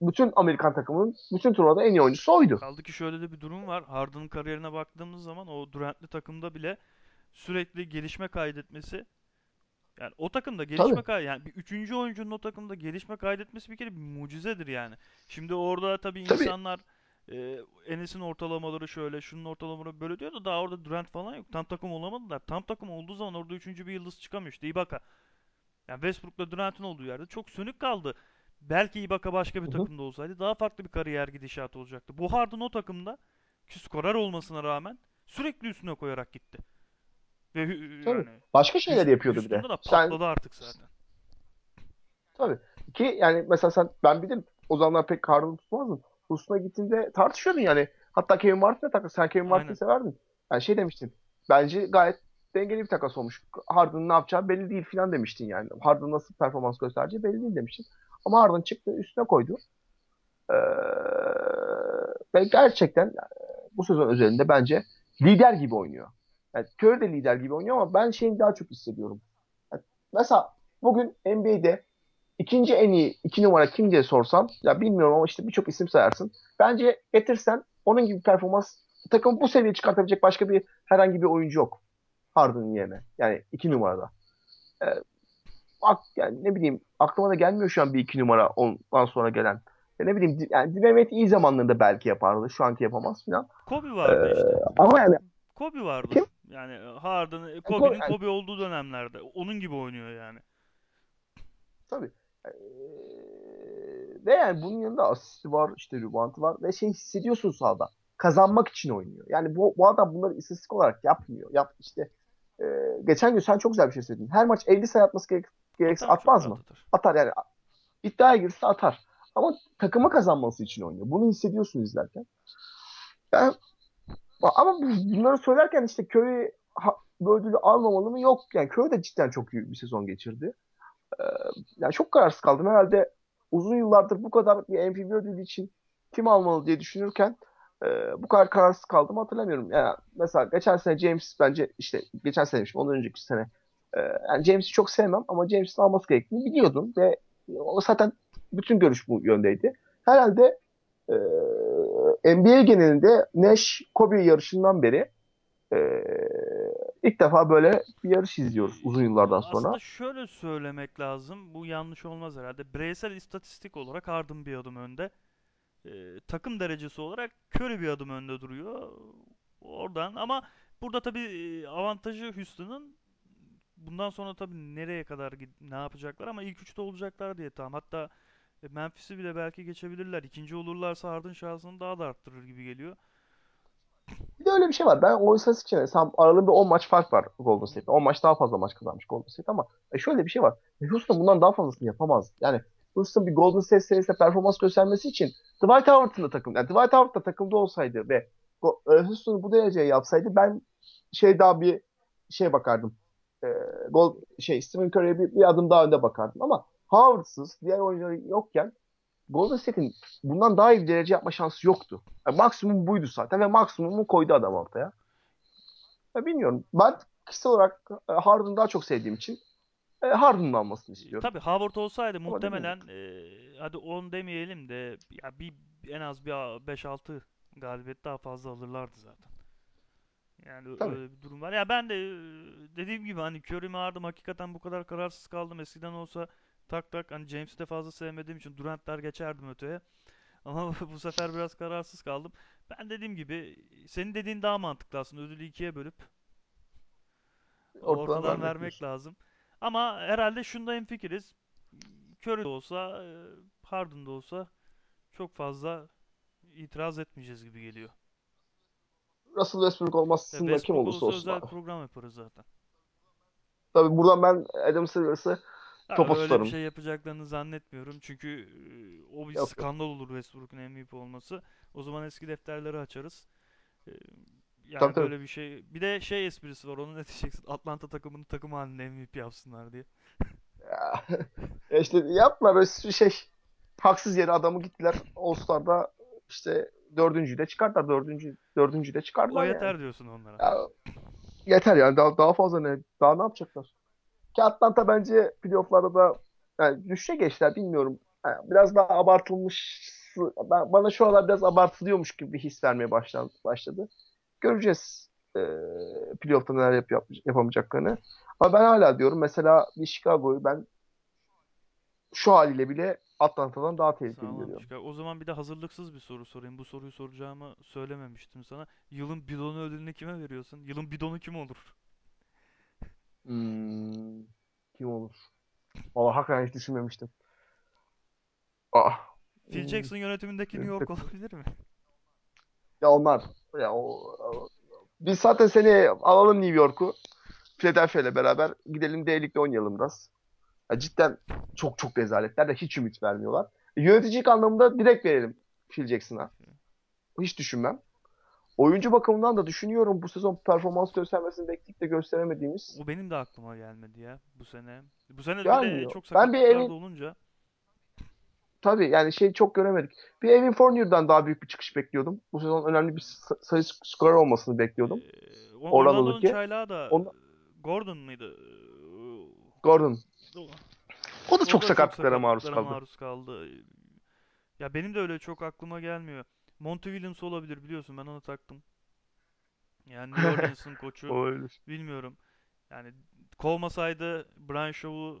bütün Amerikan takımının bütün turnuvada en iyi oyuncusu oydu. Kaldı ki şöyle de bir durum var. Harden'ın kariyerine baktığımız zaman o Durant'li takımda bile sürekli gelişme kaydetmesi yani o takımda gelişme kay yani bir üçüncü oyuncunun o takımda gelişme kaydetmesi bir kere bir mucizedir yani. Şimdi orada tabii Tabii. insanlar e, Enes'in ortalamaları şöyle, şunun ortalamaları böyle diyor da daha orada Durant falan yok. Tam takım olamadılar. Tam takım olduğu zaman orada üçüncü bir yıldız çıkamıyor işte Ibaka. Yani Westbrook'la Durant'ın olduğu yerde çok sönük kaldı. Belki Ibaka başka bir takımda olsaydı daha farklı bir kariyer gidişatı olacaktı. Bu Harden o takımda ki skorer olmasına rağmen sürekli üstüne koyarak gitti. Ve Tabii. yani Başka şeyler yapıyordu bir de. Da Sen patladı artık zaten. tabii. Ki yani mesela sen ben bildim o zamanlar pek Harden'ı tutmazdın. Houston'a gittiğinde tartışıyordun yani. Hatta Kevin Martin'e takas. Sen Kevin Martin'i severdin. Yani şey demiştin. Bence gayet dengeli bir takas olmuş. Harden'ın ne yapacağı belli değil falan demiştin yani. Harden nasıl performans göstereceği belli değil demiştin. Ama Harden çıktı üstüne koydu. Ee, ve gerçekten bu sezon özelinde bence lider gibi oynuyor. Yani Curry de lider gibi oynuyor ama ben şeyini daha çok hissediyorum. Yani mesela bugün NBA'de ikinci en iyi iki numara kim diye sorsam ya bilmiyorum ama işte birçok isim sayarsın. Bence getirsen onun gibi performans takım bu seviyeye çıkartabilecek başka bir herhangi bir oyuncu yok. Harden'ın yerine. Yani iki numarada. Ee, ak, yani ne bileyim aklıma da gelmiyor şu an bir iki numara ondan sonra gelen. Ya ne bileyim yani Mehmet iyi zamanlarında belki yapardı. Şu anki yapamaz falan. Kobe Ee, vardı işte. ama yani Kobe vardı. kim? Yani Harden, Kobe'nin Yani, Kobe olduğu dönemlerde. Onun gibi oynuyor yani. tabii. Ve yani bunun yanında asisti var, işte reboundı var ve şey hissediyorsun sahada. Kazanmak için oynuyor. Yani bu, bu adam bunları istatistik olarak yapmıyor. Yap işte e, geçen gün sen çok güzel bir şey söyledin. Her maç 50 sayı atması gerek, gerekse Atar atmaz mı? atar. Atar yani iddiaya girse atar. Ama takımı kazanması için oynuyor. Bunu hissediyorsun izlerken. Yani, ama bunları söylerken işte Curry ha, bu ödülü almamalı mı? Yok. Yani Curry de cidden çok iyi bir sezon geçirdi. Ee, yani çok kararsız kaldım. Herhalde uzun yıllardır bu kadar bir MVP ödülü için kim almalı diye düşünürken e, bu kadar kararsız kaldım hatırlamıyorum. Yani mesela geçen sene James bence işte geçen sene ondan önceki sene e, yani James'i çok sevmem ama James'in alması gerektiğini biliyordum ve o zaten bütün görüş bu yöndeydi. Herhalde e, NBA genelinde Nash Kobe yarışından beri e, ilk defa böyle bir yarış izliyoruz uzun yıllardan sonra. Aslında şöyle söylemek lazım. Bu yanlış olmaz herhalde. Bireysel istatistik olarak Harden bir adım önde. Ee, takım derecesi olarak Curry bir adım önde duruyor. Oradan ama burada tabii e, avantajı Houston'ın bundan sonra tabii nereye kadar ne yapacaklar ama ilk üçte olacaklar diye tamam. Hatta e, Memphis'i bile belki geçebilirler. İkinci olurlarsa Harden şansını daha da arttırır gibi geliyor. Bir de öyle bir şey var. Ben o istatistik için tam aralarında 10 maç fark var Golden State'te. 10 maç daha fazla maç kazanmış Golden State ama e şöyle bir şey var. E Houston bundan daha fazlasını yapamaz. Yani Houston bir Golden State serisinde performans göstermesi için Dwight Howard'ın da takım, yani Dwight Howard da takımda olsaydı ve e, Houston'u bu dereceye yapsaydı ben şey daha bir şey bakardım. E, gol şey Stephen Curry'e bir, bir adım daha önde bakardım ama Howard'sız diğer oyuncuları yokken Golden State'in bundan daha iyi bir derece yapma şansı yoktu. Yani maksimum buydu zaten ve maksimumu koydu adam ortaya. Ya bilmiyorum. Ben kişisel olarak e, Harden'ı daha çok sevdiğim için e, Harden'ın almasını istiyorum. Tabii Howard olsaydı Ama muhtemelen e, hadi 10 demeyelim de ya bir en az bir beş altı galibiyet daha fazla alırlardı zaten. Yani Tabii. öyle bir durum var. Ya ben de e, dediğim gibi hani Curry'mi aradım hakikaten bu kadar kararsız kaldım. Eskiden olsa tak tak hani James'i de fazla sevmediğim için Durant'lar geçerdim öteye. Ama bu sefer biraz kararsız kaldım. Ben dediğim gibi senin dediğin daha mantıklı aslında. Ödülü ikiye bölüp Ortadan ortadan vermek diyorsun. lazım. Ama herhalde şunda hemfikiriz. Curry de olsa, e, Harden da olsa çok fazla itiraz etmeyeceğiz gibi geliyor. Russell Westbrook da kim olursa olsun özel abi. program yaparız zaten. Tabii buradan ben Adam Silver'sı topa öyle bir tutarım. şey yapacaklarını zannetmiyorum. Çünkü e, o bir Yok yok. skandal olur Westbrook'un MVP olması. O zaman eski defterleri açarız. E, Tabii Yani tabii. böyle bir şey. Bir de şey esprisi var. Onu ne diyeceksin? Atlanta takımını takım halinde MVP yapsınlar diye. Ya, ya işte yaptılar öyle bir şey. Haksız yere adamı gittiler All-Star'da işte dördüncüyü de çıkarttılar. Dördüncü, dördüncüyü de O çıkardılar yani. yeter diyorsun onlara. Ya, yeter yani daha, daha fazla ne? Daha ne yapacaklar? Ki Atlanta bence playoff'larda da yani düşe geçtiler bilmiyorum. Yani biraz daha abartılmış ben, bana şu aralar biraz abartılıyormuş gibi bir his vermeye başladı. başladı. Göreceğiz e, playoff'ta neler yap, yap, yapamayacaklarını. Ama ben hala diyorum mesela bir Chicago'yu ben şu haliyle bile Atlanta'dan daha tehlikeli görüyorum. çıkar. O zaman bir de hazırlıksız bir soru sorayım. Bu soruyu soracağımı söylememiştim sana. Yılın bidonu ödülünü kime veriyorsun? Yılın bidonu kim olur? Hmm, kim olur? Vallahi hakikaten hiç düşünmemiştim. Ah. Phil Hmm, Jackson yönetimindeki New York olabilir mi? ya onlar ya o- biz zaten seni alalım New York'u. Philadelphia ile beraber gidelim D-Lig'de oynayalım biraz. Ya cidden çok çok rezaletler de hiç ümit vermiyorlar. E, yöneticilik anlamında direkt verelim Phil Jackson'a. Hiç düşünmem. Oyuncu bakımından da düşünüyorum bu sezon performans göstermesini bekleyip de gösteremediğimiz O benim de aklıma gelmedi ya bu sene. Bu sene bir de gelmiyor. çok Ben bir Evin olunca tabii yani şey çok göremedik. Bir Evan Fournier'dan daha büyük bir çıkış bekliyordum. Bu sezon önemli bir sa- sayı skorer olmasını bekliyordum. Ee, o- Orlando'nun Orlando'daki. çaylağı da Onu, Gordon mıydı? Gordon. O da o çok da çok sakatlıklara maruz sakatlıklara kaldı. maruz kaldı. Ya benim de öyle çok aklıma gelmiyor. Monty Williams olabilir biliyorsun ben onu taktım. Yani New Orleans'ın koçu O öyle. bilmiyorum. Yani kovmasaydı Brian Shaw'u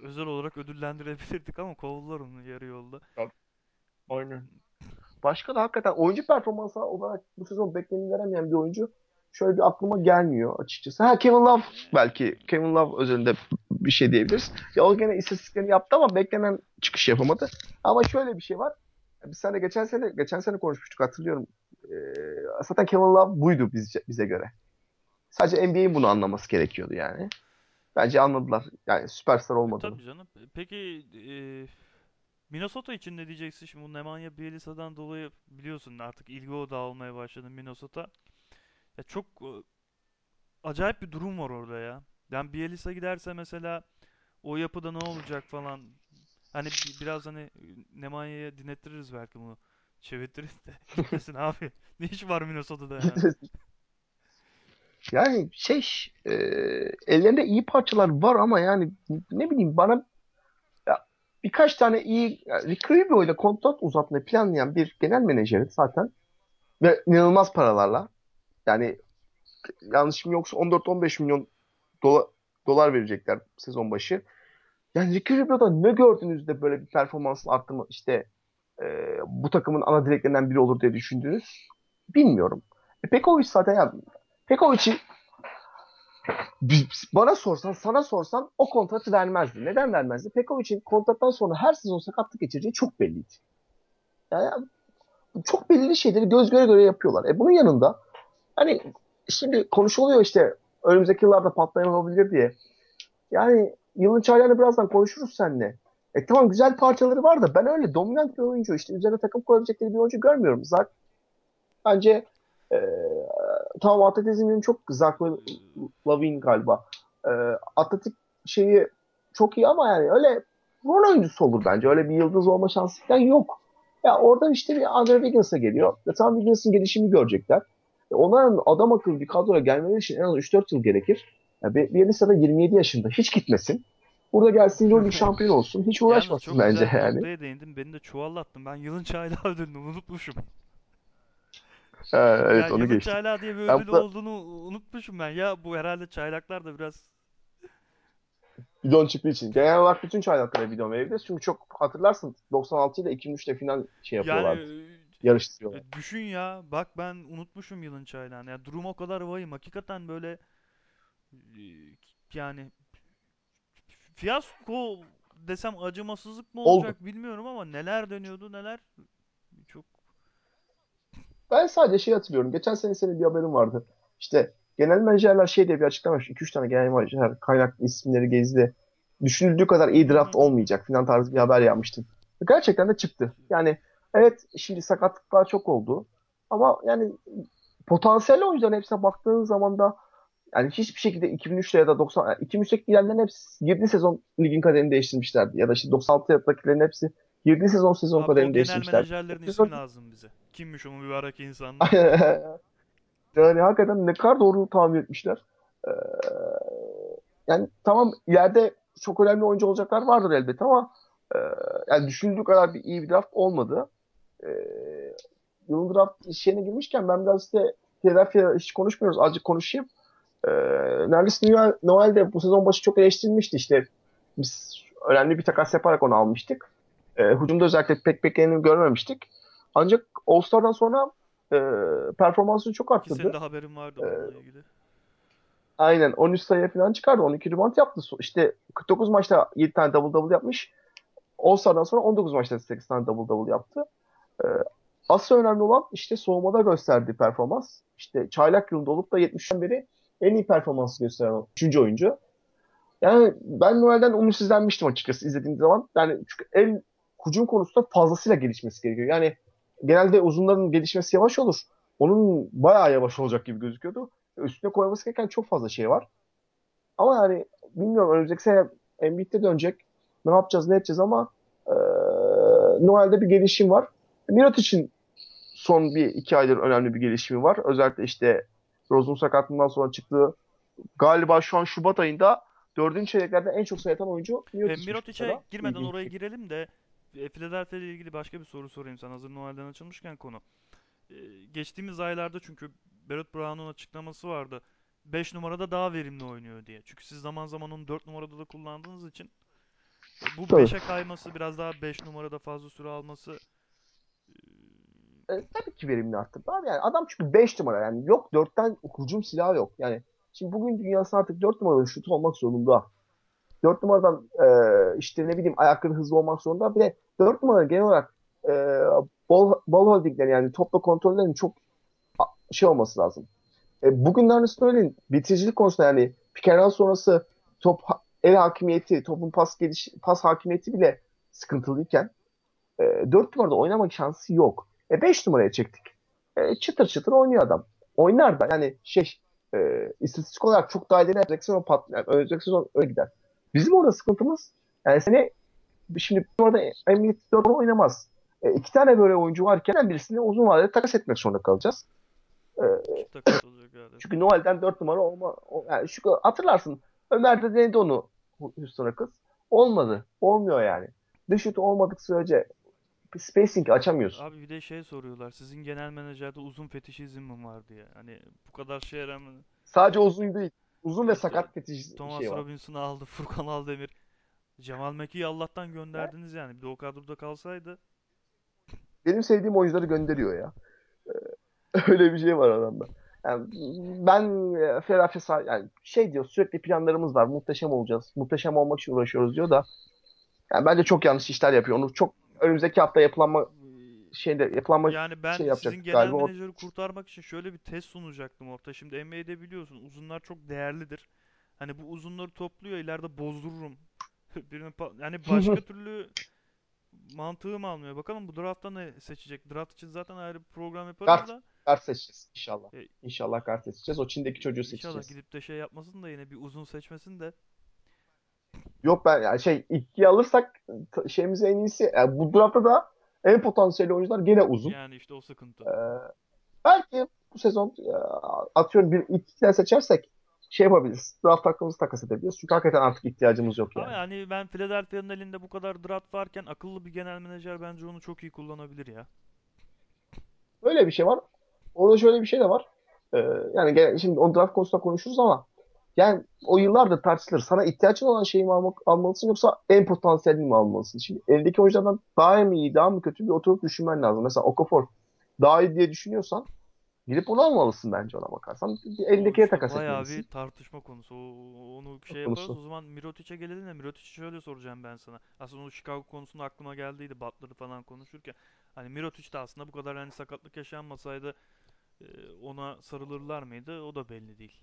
özel olarak ödüllendirebilirdik ama kovdular onu yarı yolda. Ya, Aynen. Başka da hakikaten oyuncu performansı olarak bu sezon bekleneni veremeyen bir oyuncu şöyle bir aklıma gelmiyor açıkçası. Ha Kevin Love belki Kevin Love özelinde bir şey diyebiliriz. Ya o gene istatistiklerini yaptı ama beklenen çıkış yapamadı. Ama şöyle bir şey var. Biz seninle geçen sene geçen sene konuşmuştuk hatırlıyorum. Ee, zaten Kevin Love buydu bize, bize göre. Sadece NBA'in bunu anlaması gerekiyordu yani. Bence anladılar. Yani süperstar E, olmadığını. tabii canım. Peki e, Minnesota için ne diyeceksin? Şimdi bu Nemanja Bjelia'dan dolayı biliyorsun artık ilgi odağı olmaya başladı Minnesota. Ya çok e, acayip bir durum var orada ya. Yani Bielsa giderse mesela o yapıda ne olacak falan. Hani bi- biraz hani e, Nemanya'ya dinlettiririz belki bunu. Çevirtiriz de. Gitmesin abi. Ne iş var Minnesota'da yani? Yani şey e, ellerinde iyi parçalar var ama yani ne bileyim bana ya, birkaç tane iyi yani Rick Rubio ile kontrat uzatmayı planlayan bir genel menajeri zaten ve inanılmaz paralarla yani yanlışım yoksa 14-15 milyon dola- dolar verecekler sezon başı. Yani Ricky Rubio'da ne gördünüz de böyle bir performansın arttırma işte e, bu takımın ana direklerinden biri olur diye düşündünüz? Bilmiyorum. E, Pekovic zaten ya Pekovic'i bana sorsan, sana sorsan o kontratı vermezdi. Neden vermezdi? Pekovic'in kontrattan sonra her sezon sakatlık geçireceği çok belliydi. Yani çok belli şeyleri göz göre göre yapıyorlar. E bunun yanında hani şimdi konuşuluyor işte önümüzdeki yıllarda patlama yapabilir diye. Yani yılın çaylağını birazdan konuşuruz seninle. E tamam güzel parçaları var da ben öyle dominant bir oyuncu işte üzerine takım koyabilecekleri bir oyuncu görmüyorum. Zaten bence e, tamam atletizminin çok Zach Lavin galiba. E, atletik şeyi çok iyi ama yani öyle rol oyuncusu olur bence. Öyle bir yıldız olma şansı falan yok. Ya oradan işte bir Andre Wiggins'a geliyor. Ya tamam Wiggins'in gelişimi görecekler. E onların adam akıllı bir kadroya gelmeleri için en az 3-4 yıl gerekir. Ya bir lisede 27 yaşında hiç gitmesin. Burada gelsin Euroleague şampiyon olsun. Hiç Yalnız uğraşmasın çok bence güzel yani. noktaya değindim. Beni de çuvallattın. Ben yılın çaylağı ödülünü unutmuşum. Ha, Ya evet onu yılın geçtik. çaylağı diye bir Ben ödül burada olduğunu unutmuşum ben. Ya bu herhalde çaylaklar da biraz bidon çıktığı için. Genel olarak bütün çaylaklara bidon verebiliriz. Çünkü çok hatırlarsın 96 ile 2003'te final şey yani yapıyorlardı. Yarıştırıyorlar. e, düşün ya. Bak ben unutmuşum yılın çaylağını. Ya durum o kadar vahim. Hakikaten böyle e, yani fiyasko desem acımasızlık mı Oldu. olacak bilmiyorum ama neler dönüyordu neler çok Ben sadece şey hatırlıyorum. Geçen sene senin bir haberin vardı. İşte genel menajerler şey diye bir açıklamış. 2-3 tane genel menajer kaynaklı isimleri gezdi. Düşünüldüğü kadar iyi draft olmayacak filan tarzı bir haber yapmıştım. Gerçekten de çıktı. Yani evet şimdi sakatlıklar çok oldu. Ama yani potansiyel oyuncuların hepsine baktığın zaman da yani hiçbir şekilde 2003'te ya da 90 yani 2003'teki girenlerin hepsi 7 sezon ligin kaderini değiştirmişlerdi. Ya da işte 96 yıldakilerin hepsi 7 sezon sezon Abi kaderini genel değiştirmişlerdi. menajerlerin ismi 34 lazım bize. Kimmiş o mübarek insanlar? yani hakikaten ne kadar doğru tahmin etmişler. Ee, yani tamam ileride çok önemli oyuncu olacaklar vardır elbette ama e, yani düşündüğü kadar bir iyi bir draft olmadı. Ee, yılın draft şeyine girmişken ben biraz işte Philadelphia hiç konuşmuyoruz. Azıcık konuşayım. Ee, neredeyse Noel, Noel de bu sezon başı çok eleştirilmişti işte. Biz önemli bir takas yaparak onu almıştık. Ee, hücumda özellikle pek bekleneni görmemiştik. Ancak All-Star'dan sonra e, performansını çok Ki senin arttırdı. de haberin vardı E, bununla ilgili. aynen 13 sayı falan çıkardı. 12 rebound yaptı. İşte 49 maçta 7 tane double double yapmış. All-Star'dan sonra 19 maçta 8 tane double double yaptı. E, asıl önemli olan işte soğumada gösterdiği performans. İşte çaylak yılında olup da 70'ten beri en iyi performansı gösteren 3. oyuncu. Yani ben Noel'den umutsuzlanmıştım açıkçası izlediğim zaman. Yani çünkü el hücum konusunda fazlasıyla gelişmesi gerekiyor. Yani genelde uzunların gelişmesi yavaş olur. Onun bayağı yavaş olacak gibi gözüküyordu. Üstüne koyması gereken çok fazla şey var. Ama yani bilmiyorum önümüzdeki sene Embiid'de dönecek. Ne yapacağız ne edeceğiz ama e, Noel'de bir gelişim var. Mirat için son bir iki aydır önemli bir gelişimi var. Özellikle işte Rose'un sakatlığından sonra çıktığı galiba şu an Şubat ayında dördüncü çeyreklerde en çok sayı atan oyuncu E, Mirotic'miş Mirotic'e girmeden İlginç. oraya girelim de e, Philadelphia ile ilgili başka bir soru sorayım sana. Hazır Noel'den açılmışken konu. E, geçtiğimiz aylarda çünkü Barrett Brown'un açıklaması vardı. 5 numarada daha verimli oynuyor diye. Çünkü siz zaman zaman onu 4 numarada da kullandığınız için e, bu Tabii. beşe kayması biraz daha 5 numarada fazla süre alması e, Tabii ki verimli arttırdı abi. Yani adam çünkü 5 numara yani yok dörtten hücum silahı yok. Yani şimdi bugün dünyası artık 4 numaralı şut olmak zorunda. 4 numaradan e, işte ne bileyim ayakları hızlı olmak zorunda. Bir de 4 numara genel olarak e, ball, ball holdingleri yani topla kontrollerin çok şey olması lazım. E, bugün Ernest Noel'in bitiricilik konusunda yani roll sonrası top el hakimiyeti, topun pas geliş, pas hakimiyeti bile sıkıntılıyken e, 4 numarada oynamak şansı yok. E 5 numaraya çektik. E, çıtır çıtır oynuyor adam. Oynar da yani şey e, istatistik olarak çok daha ileri önümüzdeki sezon pat, yani önümüzdeki sezon öyle gider. Bizim orada sıkıntımız yani seni şimdi orada Emniyet 4 oynamaz. E, iki tane böyle oyuncu varken birisini uzun vadede takas etmek zorunda kalacağız. E, çünkü Noel'den 4 numara olma o- yani şu hatırlarsın Ömer de denedi onu Houston'a kız. Olmadı. Olmuyor yani. Şutu olmadık sürece spacing açamıyorsun. Abi bir de şey soruyorlar. Sizin genel menajerde uzun fetişizm mi var diye. Hani bu kadar şeye rağmen Sadece uzun değil. Uzun ve sakat fetiş Thomas şey var. Aldı, Furkan Aldemir. Cemal Meki'yi Allah'tan gönderdiniz yani. Bir de o kadroda kalsaydı. benim sevdiğim oyuncuları gönderiyor ya. Öyle bir şey var adamda. Yani ben e, Ferhat Fesal yani şey diyor sürekli planlarımız var. Muhteşem olacağız. Muhteşem olmak için uğraşıyoruz diyor da yani bence çok yanlış işler yapıyor. Onu çok önümüzdeki hafta yapılanma şeyde yapılanma Yani şey ben sizin yapacak genel galiba. Menajeri kurtarmak için şöyle bir test sunacaktım orta. Şimdi NBA'de biliyorsun uzunlar çok değerlidir. Hani bu uzunları topluyor ileride bozdururum. Birini pa- yani başka türlü mantığım almıyor. Bakalım bu draftta ne seçecek? Draft için zaten ayrı bir program yaparız kart da. kart seçeceğiz inşallah. E, İnşallah kart seçeceğiz. O Çin'deki çocuğu inşallah seçeceğiz. gidip de şey yapmasın da yine bir uzun seçmesin de. Yok ben yani şey ikiye alırsak şeyimiz en iyisi. Yani bu draftta da en potansiyelli oyuncular gene uzun. Yani işte o sıkıntı. Ee, belki bu sezon e, atıyorum bir ikiden seçersek şey yapabiliriz. Draft hakkımızı takas edebiliriz. Çünkü hakikaten artık ihtiyacımız yok Ama yani. yani ben Philadelphia'nın elinde bu kadar draft varken akıllı bir genel menajer bence onu çok iyi kullanabilir ya. Böyle bir şey var. Orada şöyle bir şey de var. Ee, yani şimdi o draft konusunda konuşuruz ama yani o yıllardır tartışılır. Sana ihtiyacın olan şeyi mi almak, almalısın yoksa en potansiyelini mi almalısın? Şimdi eldeki oyunculardan daha mı iyi, daha mı kötü bir oturup düşünmen lazım. Mesela Okafor daha iyi diye düşünüyorsan Gidip onu almalısın bence ona bakarsan. İşte takas bayağı bir etmelisin. tartışma konusu. O- onu şey yaparız. Konusu. O zaman Mirotic'e gelelim de Mirotic'i şöyle soracağım ben sana. Aslında o Chicago konusunda aklıma geldiydi Butler'ı falan konuşurken. Hani Mirotic de aslında bu kadar hani sakatlık yaşanmasaydı e, ona sarılırlar mıydı? O da belli değil.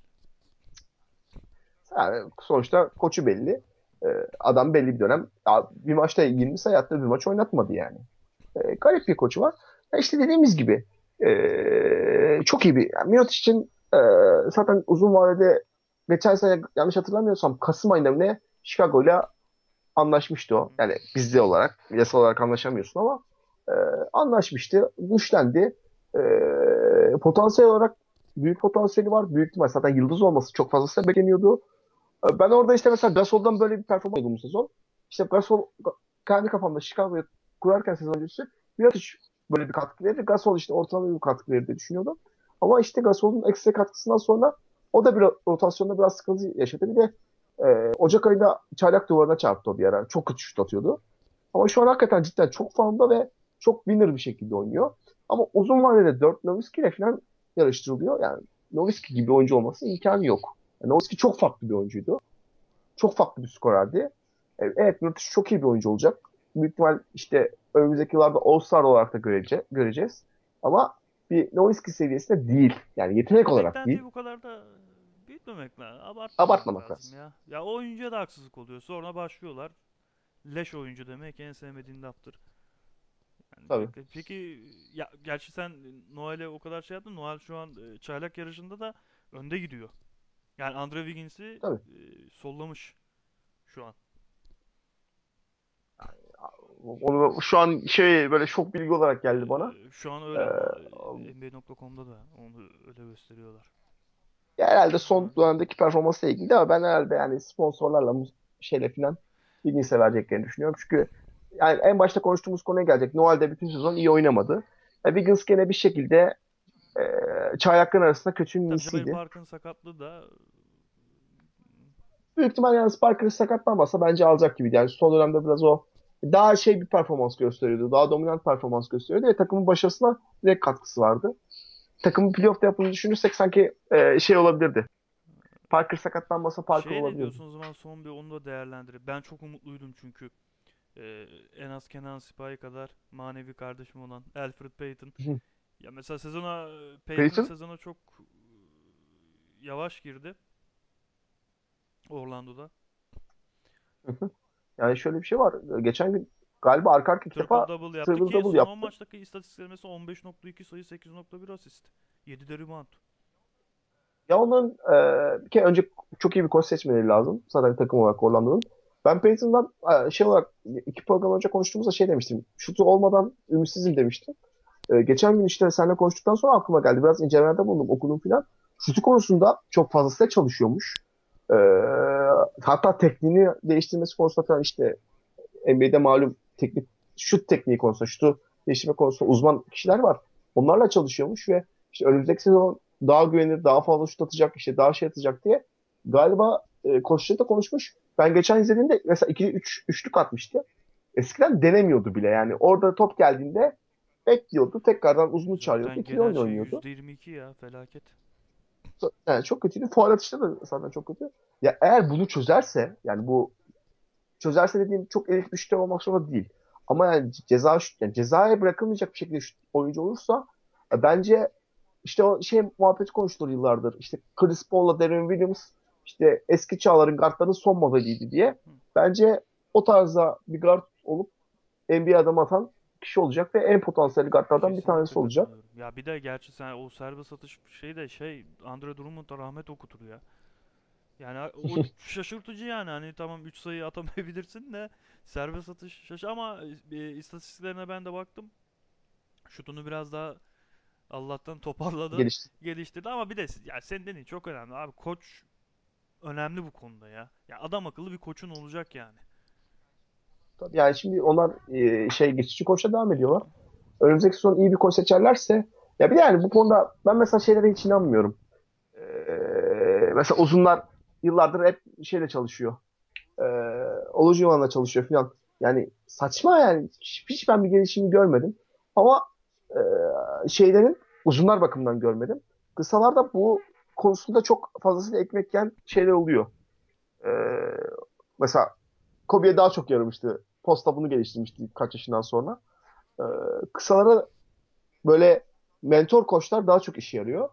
Yani sonuçta koçu belli. Ee, adam belli bir dönem ya bir maçta 20 sayı attı bir maç oynatmadı yani. Ee, garip bir koçu var. Ya işte dediğimiz gibi ee, çok iyi bir yani Mirotic için ee, zaten uzun vadede geçen sene yanlış hatırlamıyorsam Kasım ayında ne Chicago ile anlaşmıştı o. Yani bizde olarak yasal olarak anlaşamıyorsun ama ee, anlaşmıştı. Güçlendi. Ee, potansiyel olarak büyük potansiyeli var. Büyük ihtimal zaten yıldız olması çok fazla bekleniyordu. Ben orada işte mesela Gasol'dan böyle bir performans alıyordum bu sezon. İşte Gasol kendi kafamda Chicago'yu kurarken sezon öncesi Mirotic böyle bir katkı verir. Gasol işte ortalama bir katkı verir diye düşünüyordum. Ama işte Gasol'un ekstra katkısından sonra o da bir rotasyonda biraz sıkıntı yaşadı. Bir de e, Ocak ayında çaylak duvarına çarptı o bir ara. Çok kötü şut atıyordu. Ama şu an hakikaten cidden çok formda ve çok winner bir şekilde oynuyor. Ama uzun vadede Dirk Nowitzki ile falan yarıştırılıyor. Yani Nowitzki gibi oyuncu olması imkanı yok. Yani Nowitzki çok farklı bir oyuncuydu. Çok farklı bir skorerdi. Evet Nurkic çok iyi bir oyuncu olacak. Büyük ihtimal işte önümüzdeki yıllarda All-Star olarak da görece, göreceğiz. Ama bir Nowitzki seviyesinde değil. Yani yetenek olarak değil. bu kadar da büyütmemek lazım. Abartmamak Abartmamak lazım lazım. ya. Ya o oyuncuya da haksızlık oluyor. Sonra başlıyorlar. Leş oyuncu demek en sevmediğin laftır. Yani Tabii. peki, peki ya gerçi sen Noel'e o kadar şey yaptın. Noel şu an e, çaylak yarışında da önde gidiyor. Yani Andre Wiggins'i Tabii. e, sollamış şu an. Onu şu an şey böyle şok bilgi olarak E, geldi bana. şu an Ee, öyle ama e, NBA.com'da da onu öyle gösteriyorlar. ya herhalde son dönemdeki performansla ilgili ama ben herhalde yani sponsorlarla şeyle filan ilgini vereceklerini düşünüyorum. Çünkü yani en başta konuştuğumuz konuya gelecek. Noel'de bütün sezon iyi oynamadı. E, Wiggins gene bir şekilde e, çaylakların arasında kötünün tabii iyisiydi. Park'ın sakatlığı da Büyük ihtimal yani Sparker sakatlanmasa bence alacak gibiydi. Yani son dönemde biraz o daha şey bir performans gösteriyordu. Daha dominant performans gösteriyordu ve takımın başarısına direkt katkısı vardı. Takımın playoff'ta yaptığını düşünürsek sanki e, şey olabilirdi. Parker sakatlanmasa Parker şeye ne olabilirdi. diyorsun o zaman son bir onu da değerlendirip. Ben çok umutluydum çünkü. e, en az Kenan Sipahi kadar manevi kardeşim olan Alfred Payton. Ya mesela sezona Payton Peyton sezona çok yavaş girdi Orlando'da. yani şöyle bir şey var. Geçen gün galiba arka arka iki Triple defa double yaptı triple double son 10 yaptı. maçtaki istatistikleri mesela 15.2 sayı 8.1 asist. 7 de rebound. Ya onların e, bir kere önce çok iyi bir koç seçmeleri lazım. Zaten takım olarak Orlando'nun. Ben Peyton'dan e, şey olarak iki program önce konuştuğumuzda şey demiştim. Şutu olmadan ümitsizim demiştim. E, geçen gün işte seninle konuştuktan sonra aklıma geldi. Biraz incelemelerde bulundum, okudum filan. Şutu konusunda çok fazlasıyla çalışıyormuş. E, hatta tekniğini değiştirmesi konusunda falan işte NBA'de malum teknik şut tekniği konusunda, şutu değiştirme konusunda uzman kişiler var. Onlarla çalışıyormuş ve işte önümüzdeki sezon daha güvenilir, daha fazla şut atacak, işte daha şey atacak diye galiba e, koçla da konuşmuş. Ben geçen izlediğimde mesela 2 3 üçlük atmıştı. Eskiden denemiyordu bile. Yani orada top geldiğinde bekliyordu. Tekrardan uzunu çağırıyordu. Zaten İkili genel oyun şey oynuyordu. %22 ya felaket. Yani çok kötüydü. Faal atışları da zaten çok kötü. Ya eğer bunu çözerse yani bu çözerse dediğim çok elit bir şütör olmak zorunda değil. Ama yani ceza yani cezaya bırakılmayacak bir şekilde şut- oyuncu olursa e, bence işte o şey muhabbeti konuşulur yıllardır. İşte Chris Paul'la Deron Williams işte eski çağların guardların son modeliydi diye. Bence o tarzda bir guard olup NBA adım atan kişi olacak ve en potansiyelli guardlardan bir tanesi olacak. Ya bir de gerçi sen o serbest atış şey de şey Andre Drummond'a rahmet okutur ya. Yani o şaşırtıcı yani hani tamam 3 sayı atamayabilirsin de serbest atış şaş ama e, istatistiklerine ben de baktım. Şutunu biraz daha Allah'tan toparladı, Gelişti. geliştirdi ama bir de ya senin dediğin çok önemli abi. Koç önemli bu konuda ya. Ya adam akıllı bir koçun olacak yani. Yani şimdi onlar e, şey geçici koçla devam ediyorlar. Önümüzdeki sezon iyi bir koç seçerlerse ya bir de yani bu konuda ben mesela şeylere hiç inanmıyorum. Ee, mesela uzunlar yıllardır hep şeyle çalışıyor. Ee, Olajuwon'la çalışıyor falan. Yani saçma yani. Hiç, hiç ben bir gelişimi görmedim. Ama e, şeylerin uzunlar bakımından görmedim. Kısalarda bu konusunda çok fazlasıyla ekmek yiyen şeyler oluyor. Ee, mesela Kobe'ye daha çok yaramıştı. Posta bunu geliştirmişti kaç yaşından sonra. Ee, kısalara böyle mentor koçlar daha çok işe yarıyor.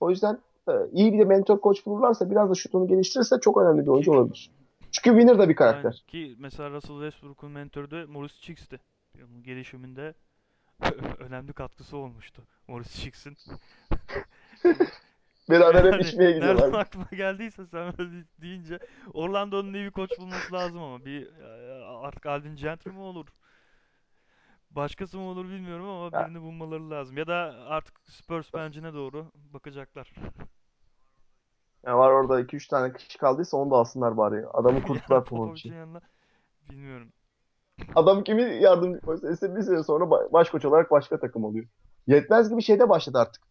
O yüzden e, iyi bir de mentor koç bulurlarsa biraz da şutunu geliştirirse çok önemli bir oyuncu olabilir. Çünkü winner da bir karakter. ki mesela Russell Westbrook'un mentoru da Maurice Cheeks'ti. Onun gelişiminde önemli katkısı olmuştu Maurice Cheeks'in. Beraber hep Yani içmeye nereden gidiyorlar. aklıma geldiyse sen öyle deyince Orlando'nun iyi bir koç bulması lazım ama bir e, artık Alvin Gentry mi olur? Başkası mı olur bilmiyorum ama Ya, birini bulmaları lazım. Ya da artık Spurs bencine doğru bakacaklar. ya var orada iki üç tane kişi kaldıysa onu da alsınlar bari. Adamı Yani kuruttular Popovic'in Popovic'i. yanına bilmiyorum. Adam kimi yardımcı koysa ise bir sene sonra ba- baş koç olarak başka takım oluyor. Yetmez gibi şeyde başladı artık.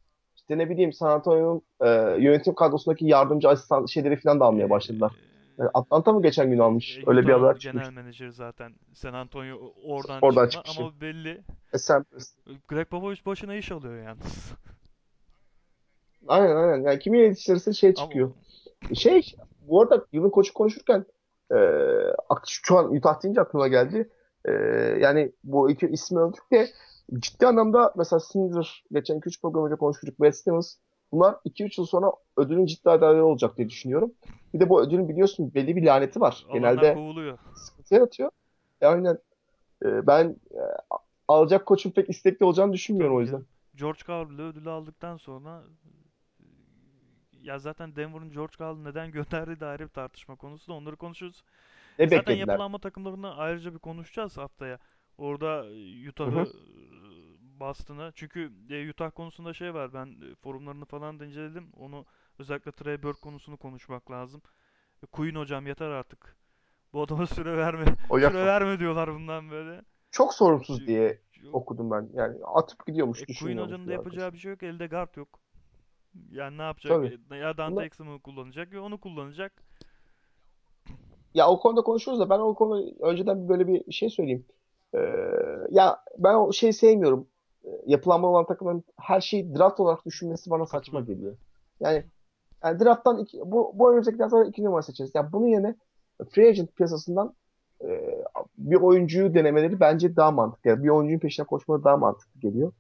İşte ne bileyim San Antonio'nun e, yönetim kadrosundaki yardımcı asistan şeyleri falan da almaya başladılar. E, Atlanta mı geçen gün almış? e, Öyle bir haber Utah'ın genel menajeri zaten San Antonio oradan Oradan çıkma çıkmıştı. ama belli. E, Presti. Greg Popovich başına iş alıyor yalnız. Aynen aynen. Yani kimi yetiştirirse şey Ama çıkıyor. Şey bu arada yılın koçu konuşurken e, şu an Utah deyince aklıma geldi. E, yani bu iki ismi övdük de ciddi anlamda mesela Snyder geçen 2-3 program önce konuşmuştuk. Brad Stevens bunlar iki üç yıl sonra ödülün ciddi adayları olacak diye düşünüyorum. Bir de bu ödülün biliyorsun belli bir laneti var. alanlar Genelde kovuluyor. sıkıntı yaratıyor. E, aynen e, ben e, alacak koçun pek istekli olacağını düşünmüyorum o Tabii yüzden. canım. George Karl'le ödülü aldıktan sonra ya zaten Denver'ın George Karl'ı neden gönderdiği de ayrı bir tartışma konusu da onları konuşuruz. Ne Zaten beklediler? yapılanma takımlarını ayrıca bir konuşacağız haftaya. Orada hı. Utah'ı bastığını. Çünkü e, Utah konusunda şey var. Ben e, forumlarını falan da inceledim. Onu özellikle Trey Burke konusunu konuşmak lazım. E, Quinn hocam yeter artık. Bu adama süre verme. O Süre verme diyorlar bundan böyle. Çok sorumsuz Ç- diye ç- okudum ben. Yani atıp E, gidiyormuş, Quinn düşünmüyormuş hocanın da yapacağı bir şey yok. Elde guard yok. Yani ne yapacak? Tabii. E, Ya Dante Bunlar, Exum'u kullanacak ya onu kullanacak. ya o konuda konuşuyoruz da ben o konu önceden böyle bir şey söyleyeyim. Ee, ya ben o şeyi sevmiyorum. Yapılanma olan takımların her şeyi draft olarak düşünmesi bana saçma geliyor. Yani, yani drafttan iki, bu, bu önümüzdeki sonra iki numara seçeriz. Yani bunun yerine free agent piyasasından e, bir oyuncuyu denemeleri bence daha mantıklı. Yani bir oyuncunun peşine koşmaları daha mantıklı geliyor.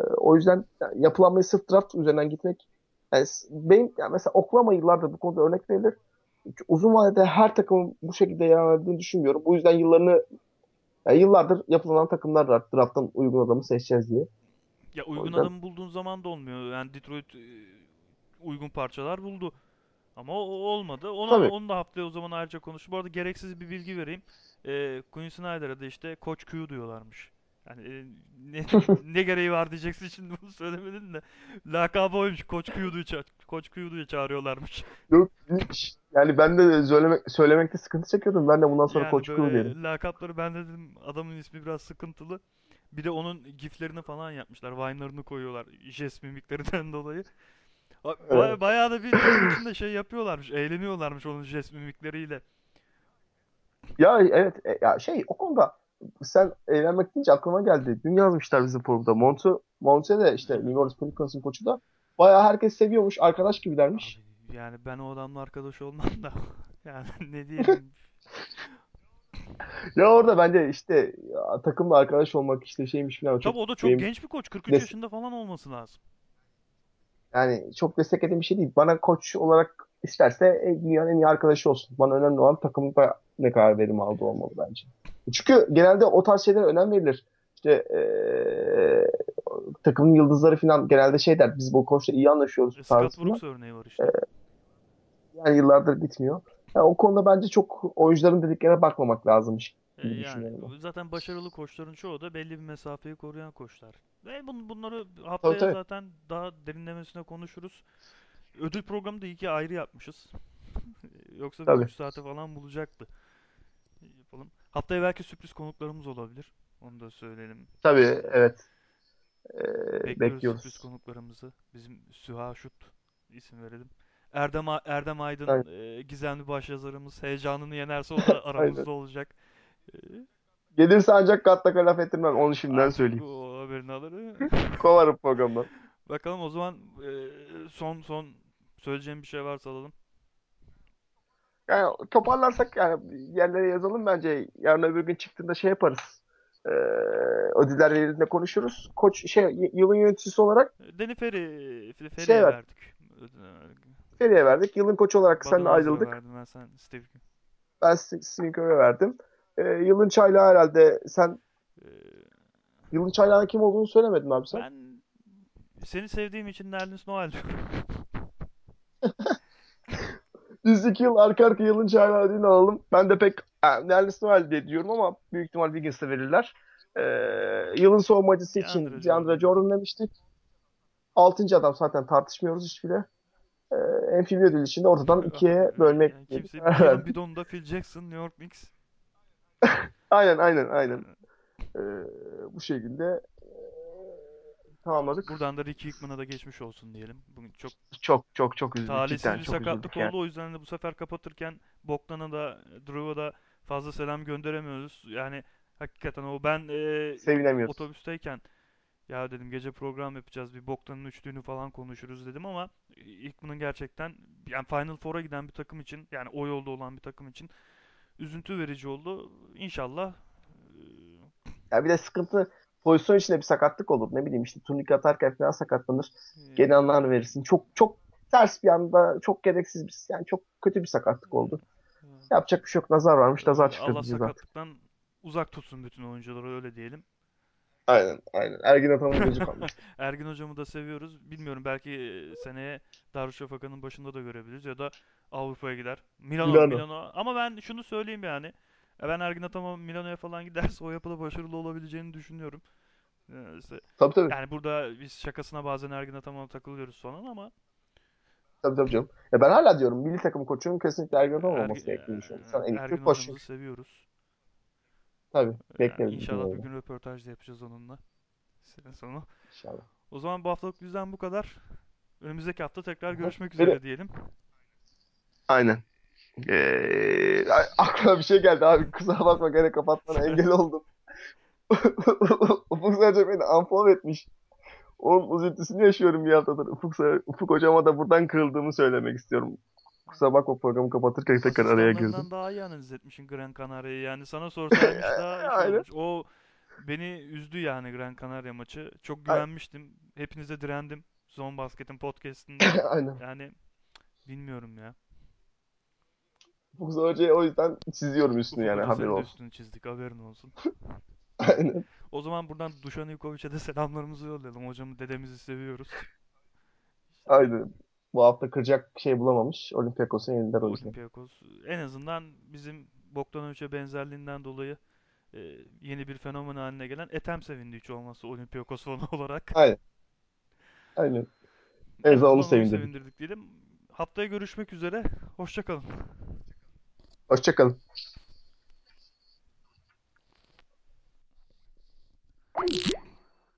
Ee, o yüzden yani yapılanmayı sırf draft üzerinden gitmek yani benim yani mesela Oklahoma yıllardır bu konuda örnek verilir. Uzun vadede her takımın bu şekilde yararlandığını düşünmüyorum. Bu yüzden yıllarını yani yıllardır yapılan takımlar var. Draft'tan uygun adamı seçeceğiz diye. Ya O uygun yüzden adamı bulduğun zaman da olmuyor. Yani Detroit e, uygun parçalar buldu. Ama o, olmadı. Onu, tabii. onu da haftaya o zaman ayrıca konuşuruz. Bu arada gereksiz bir bilgi vereyim. Ee, Quinn Snyder'a da işte Coach Q diyorlarmış. Yani e, ne, ne gereği var diyeceksin şimdi bunu söylemedin de. Lakabı oymuş. Q diye, ça- Q diye çağırıyorlarmış. Yok, hiç. Yani ben de söylemek, söylemekte sıkıntı çekiyordum. Ben de bundan sonra Yani Koç derim. böyle lakapları ben de dedim adamın ismi biraz sıkıntılı. Bir de onun giflerini falan yapmışlar. Vine'larını koyuyorlar. Jest mimiklerinden dolayı. Ba- Evet. bayağı da bir içinde şey yapıyorlarmış. Eğleniyorlarmış onun jest mimikleriyle. Ya evet e, ya şey o konuda sen eğlenmek deyince aklıma geldi. Dün yazmışlar bizim forumda. Montu, Monte de işte New Orleans Pelicans'ın koçu da bayağı herkes seviyormuş. Arkadaş Abi gibilermiş. yani ben o adamla arkadaş olmam da. Yani ne diyelim. Ya orada bence işte ya, takımla arkadaş olmak işte şeymiş falan çok Tabii o da çok benim genç bir koç. 43 des yaşında falan olması lazım. yani çok desteklediğim bir şey değil. Bana koç olarak isterse e, dünyanın en iyi arkadaşı olsun. Bana önemli olan takımda ne kadar verim aldığı olmalı bence. Çünkü genelde o tarz şeylere önem verilir. İşte eee takımın yıldızları falan genelde şey der. Biz bu koçla iyi anlaşıyoruz E, Scott. Brooks örneği var işte. Yani yıllardır gitmiyor. Yani o konuda bence çok oyuncuların dediklerine bakmamak lazımmış E, yani zaten başarılı koçların çoğu da belli bir mesafeyi koruyan koçlar. Ve bun, bunları Tabii haftaya tabii. zaten daha derinlemesine konuşuruz. Ödül programı da iyi ki ayrı yapmışız. Yoksa bir Tabii. 3 saate falan bulacaktı. Yapalım. Haftaya belki sürpriz konuklarımız olabilir. Onu da söyleyelim. Tabii Ee, evet. Eee, bekliyoruz sürpriz konuklarımızı. Bizim Süha Şut isim verelim. Erdem, A- Erdem Aydın Aynen. e, gizemli başyazarımız heyecanını yenerse o da aramızda olacak. E, Gelirse ancak katta laf ettirmem. Onu şimdiden artık söyleyeyim. o haberini alır. Kovarım programdan. Bakalım o zaman e, son son söyleyeceğim bir şey varsa alalım. Yani toparlarsak yani yerlere yazalım bence. Yarın öbür gün çıktığında şey yaparız. Ee, ödüller yerinde konuşuruz. Koç şey yılın yöneticisi olarak Deni Ferry, şey Ferry'e ver. verdik. Feri'ye verdik. Yılın koçu olarak seninle Badenhozer'a ayrıldık. verdim ben sen Steve. Ben St- Stephen Curry'e verdim. Ee, yılın çaylağı herhalde sen E, yılın çaylağının kim olduğunu söylemedin abi sen. ben seni sevdiğim için Nerlens Noel diyorum. Biz iki yıl arka arka yılın ödülünü alalım. Ben de pek e, Nerlis Noel diyorum ama büyük ihtimal Wiggins'e verirler. Ee, yılın savunmacısı için DeAndre Jordan. Demiştik. Altıncı adam zaten tartışmıyoruz hiç bile. Ee, MVP ödülü için de ortadan ikiye bölmek Yani kimse bir bidonunda Phil Jackson, New York Knicks. Aynen aynen aynen. Ee, bu şekilde tamamladık. Buradan da Ricky Hickman'a da geçmiş olsun diyelim. Bugün çok Çok çok çok üzüldük. talihsiz Cidden bir çok sakatlık yani. oldu. O yüzden de bu sefer kapatırken Bogdan'a da Drew'a da fazla selam gönderemiyoruz. Yani hakikaten o ben e, Sevinemiyoruz. otobüsteyken ya dedim gece program yapacağız bir Bogdan'ın üçlüğünü falan konuşuruz dedim ama Hickman'ın gerçekten yani Final Four'a giden bir takım için yani o yolda olan bir takım için üzüntü verici oldu. İnşallah Ya bir de sıkıntı pozisyon içinde bir sakatlık olur. Ne bileyim işte turnike atarken falan sakatlanır. e, Geri anlar verirsin. Çok çok ters bir anda çok gereksiz bir yani çok kötü bir sakatlık oldu. e, Yapacak bir şey yok. Nazar varmış. Nazar öyle Allah çıkartacağız artık. sakatlıktan uzak tutsun bütün oyuncuları öyle diyelim. Aynen aynen. Ergin Ataman'ın gözü kalmış. Ergin hocamı da seviyoruz. Bilmiyorum belki e, seneye Darüşşafaka'nın başında da görebiliriz ya da Avrupa'ya gider. Milano, Milano. Milano. Ama ben şunu söyleyeyim yani. E, Ben Ergin Ataman Milano'ya falan giderse o yapıda başarılı olabileceğini düşünüyorum. E, işte- Tabii tabii. yani burada biz şakasına bazen Ergin Ataman'a takılıyoruz falan ama Tabii tabii canım. Ya ben hala diyorum milli takım koçunun kesinlikle Ergin Ataman Ergin, olması gerektiğini düşünüyorum. Sana e, en iyi Ergin koç çünkü. seviyoruz. Tabii. Yani Bekleriz gün inşallah bir gün röportaj da yapacağız onunla. Sene sonu. İnşallah. O zaman bu haftalık bizden bu kadar. Önümüzdeki hafta tekrar görüşmek üzere diyelim. aynen. Ee, aklıma bir şey geldi abi. Kusura bakma gene kapatmana engel oldum. Ufuk Sarıca beni unfollow etmiş. Onun üzüntüsünü yaşıyorum bir haftadır. Ufuk, Sarı- Ufuk hocama da buradan kırıldığımı söylemek istiyorum. Kusura bakma programı kapatırken tekrar araya girdim. daha iyi analiz etmişsin Gran Canaria'yı. Yani sana sorsaymış daha şey Aynen. olmuş. O beni üzdü yani Gran Canaria maçı. Çok güvenmiştim. Hepinize direndim. Zone Basket'in podcast'inde. Aynen. Yani bilmiyorum ya. Ufuk Sarıca'ya o yüzden çiziyorum üstünü yani haberin olsun. üstünü çizdik haberin olsun. Aynen. O zaman buradan Dušan Ivković'e de selamlarımızı yollayalım. Hocamı dedemizi seviyoruz. Aynen. Bu hafta kıracak şey bulamamış. Olympiakos'a yenildiler o yüzden. Olympiakos en azından bizim Bogdanovic'e benzerliğinden dolayı e, yeni bir fenomen haline gelen Ethem sevindi hiç olmazsa Olympiakos fanı olarak. Aynen. Aynen. En azından onu sevindirdik. sevindirdik diyelim. Haftaya görüşmek üzere. Hoşça kalın. Hoşçakalın.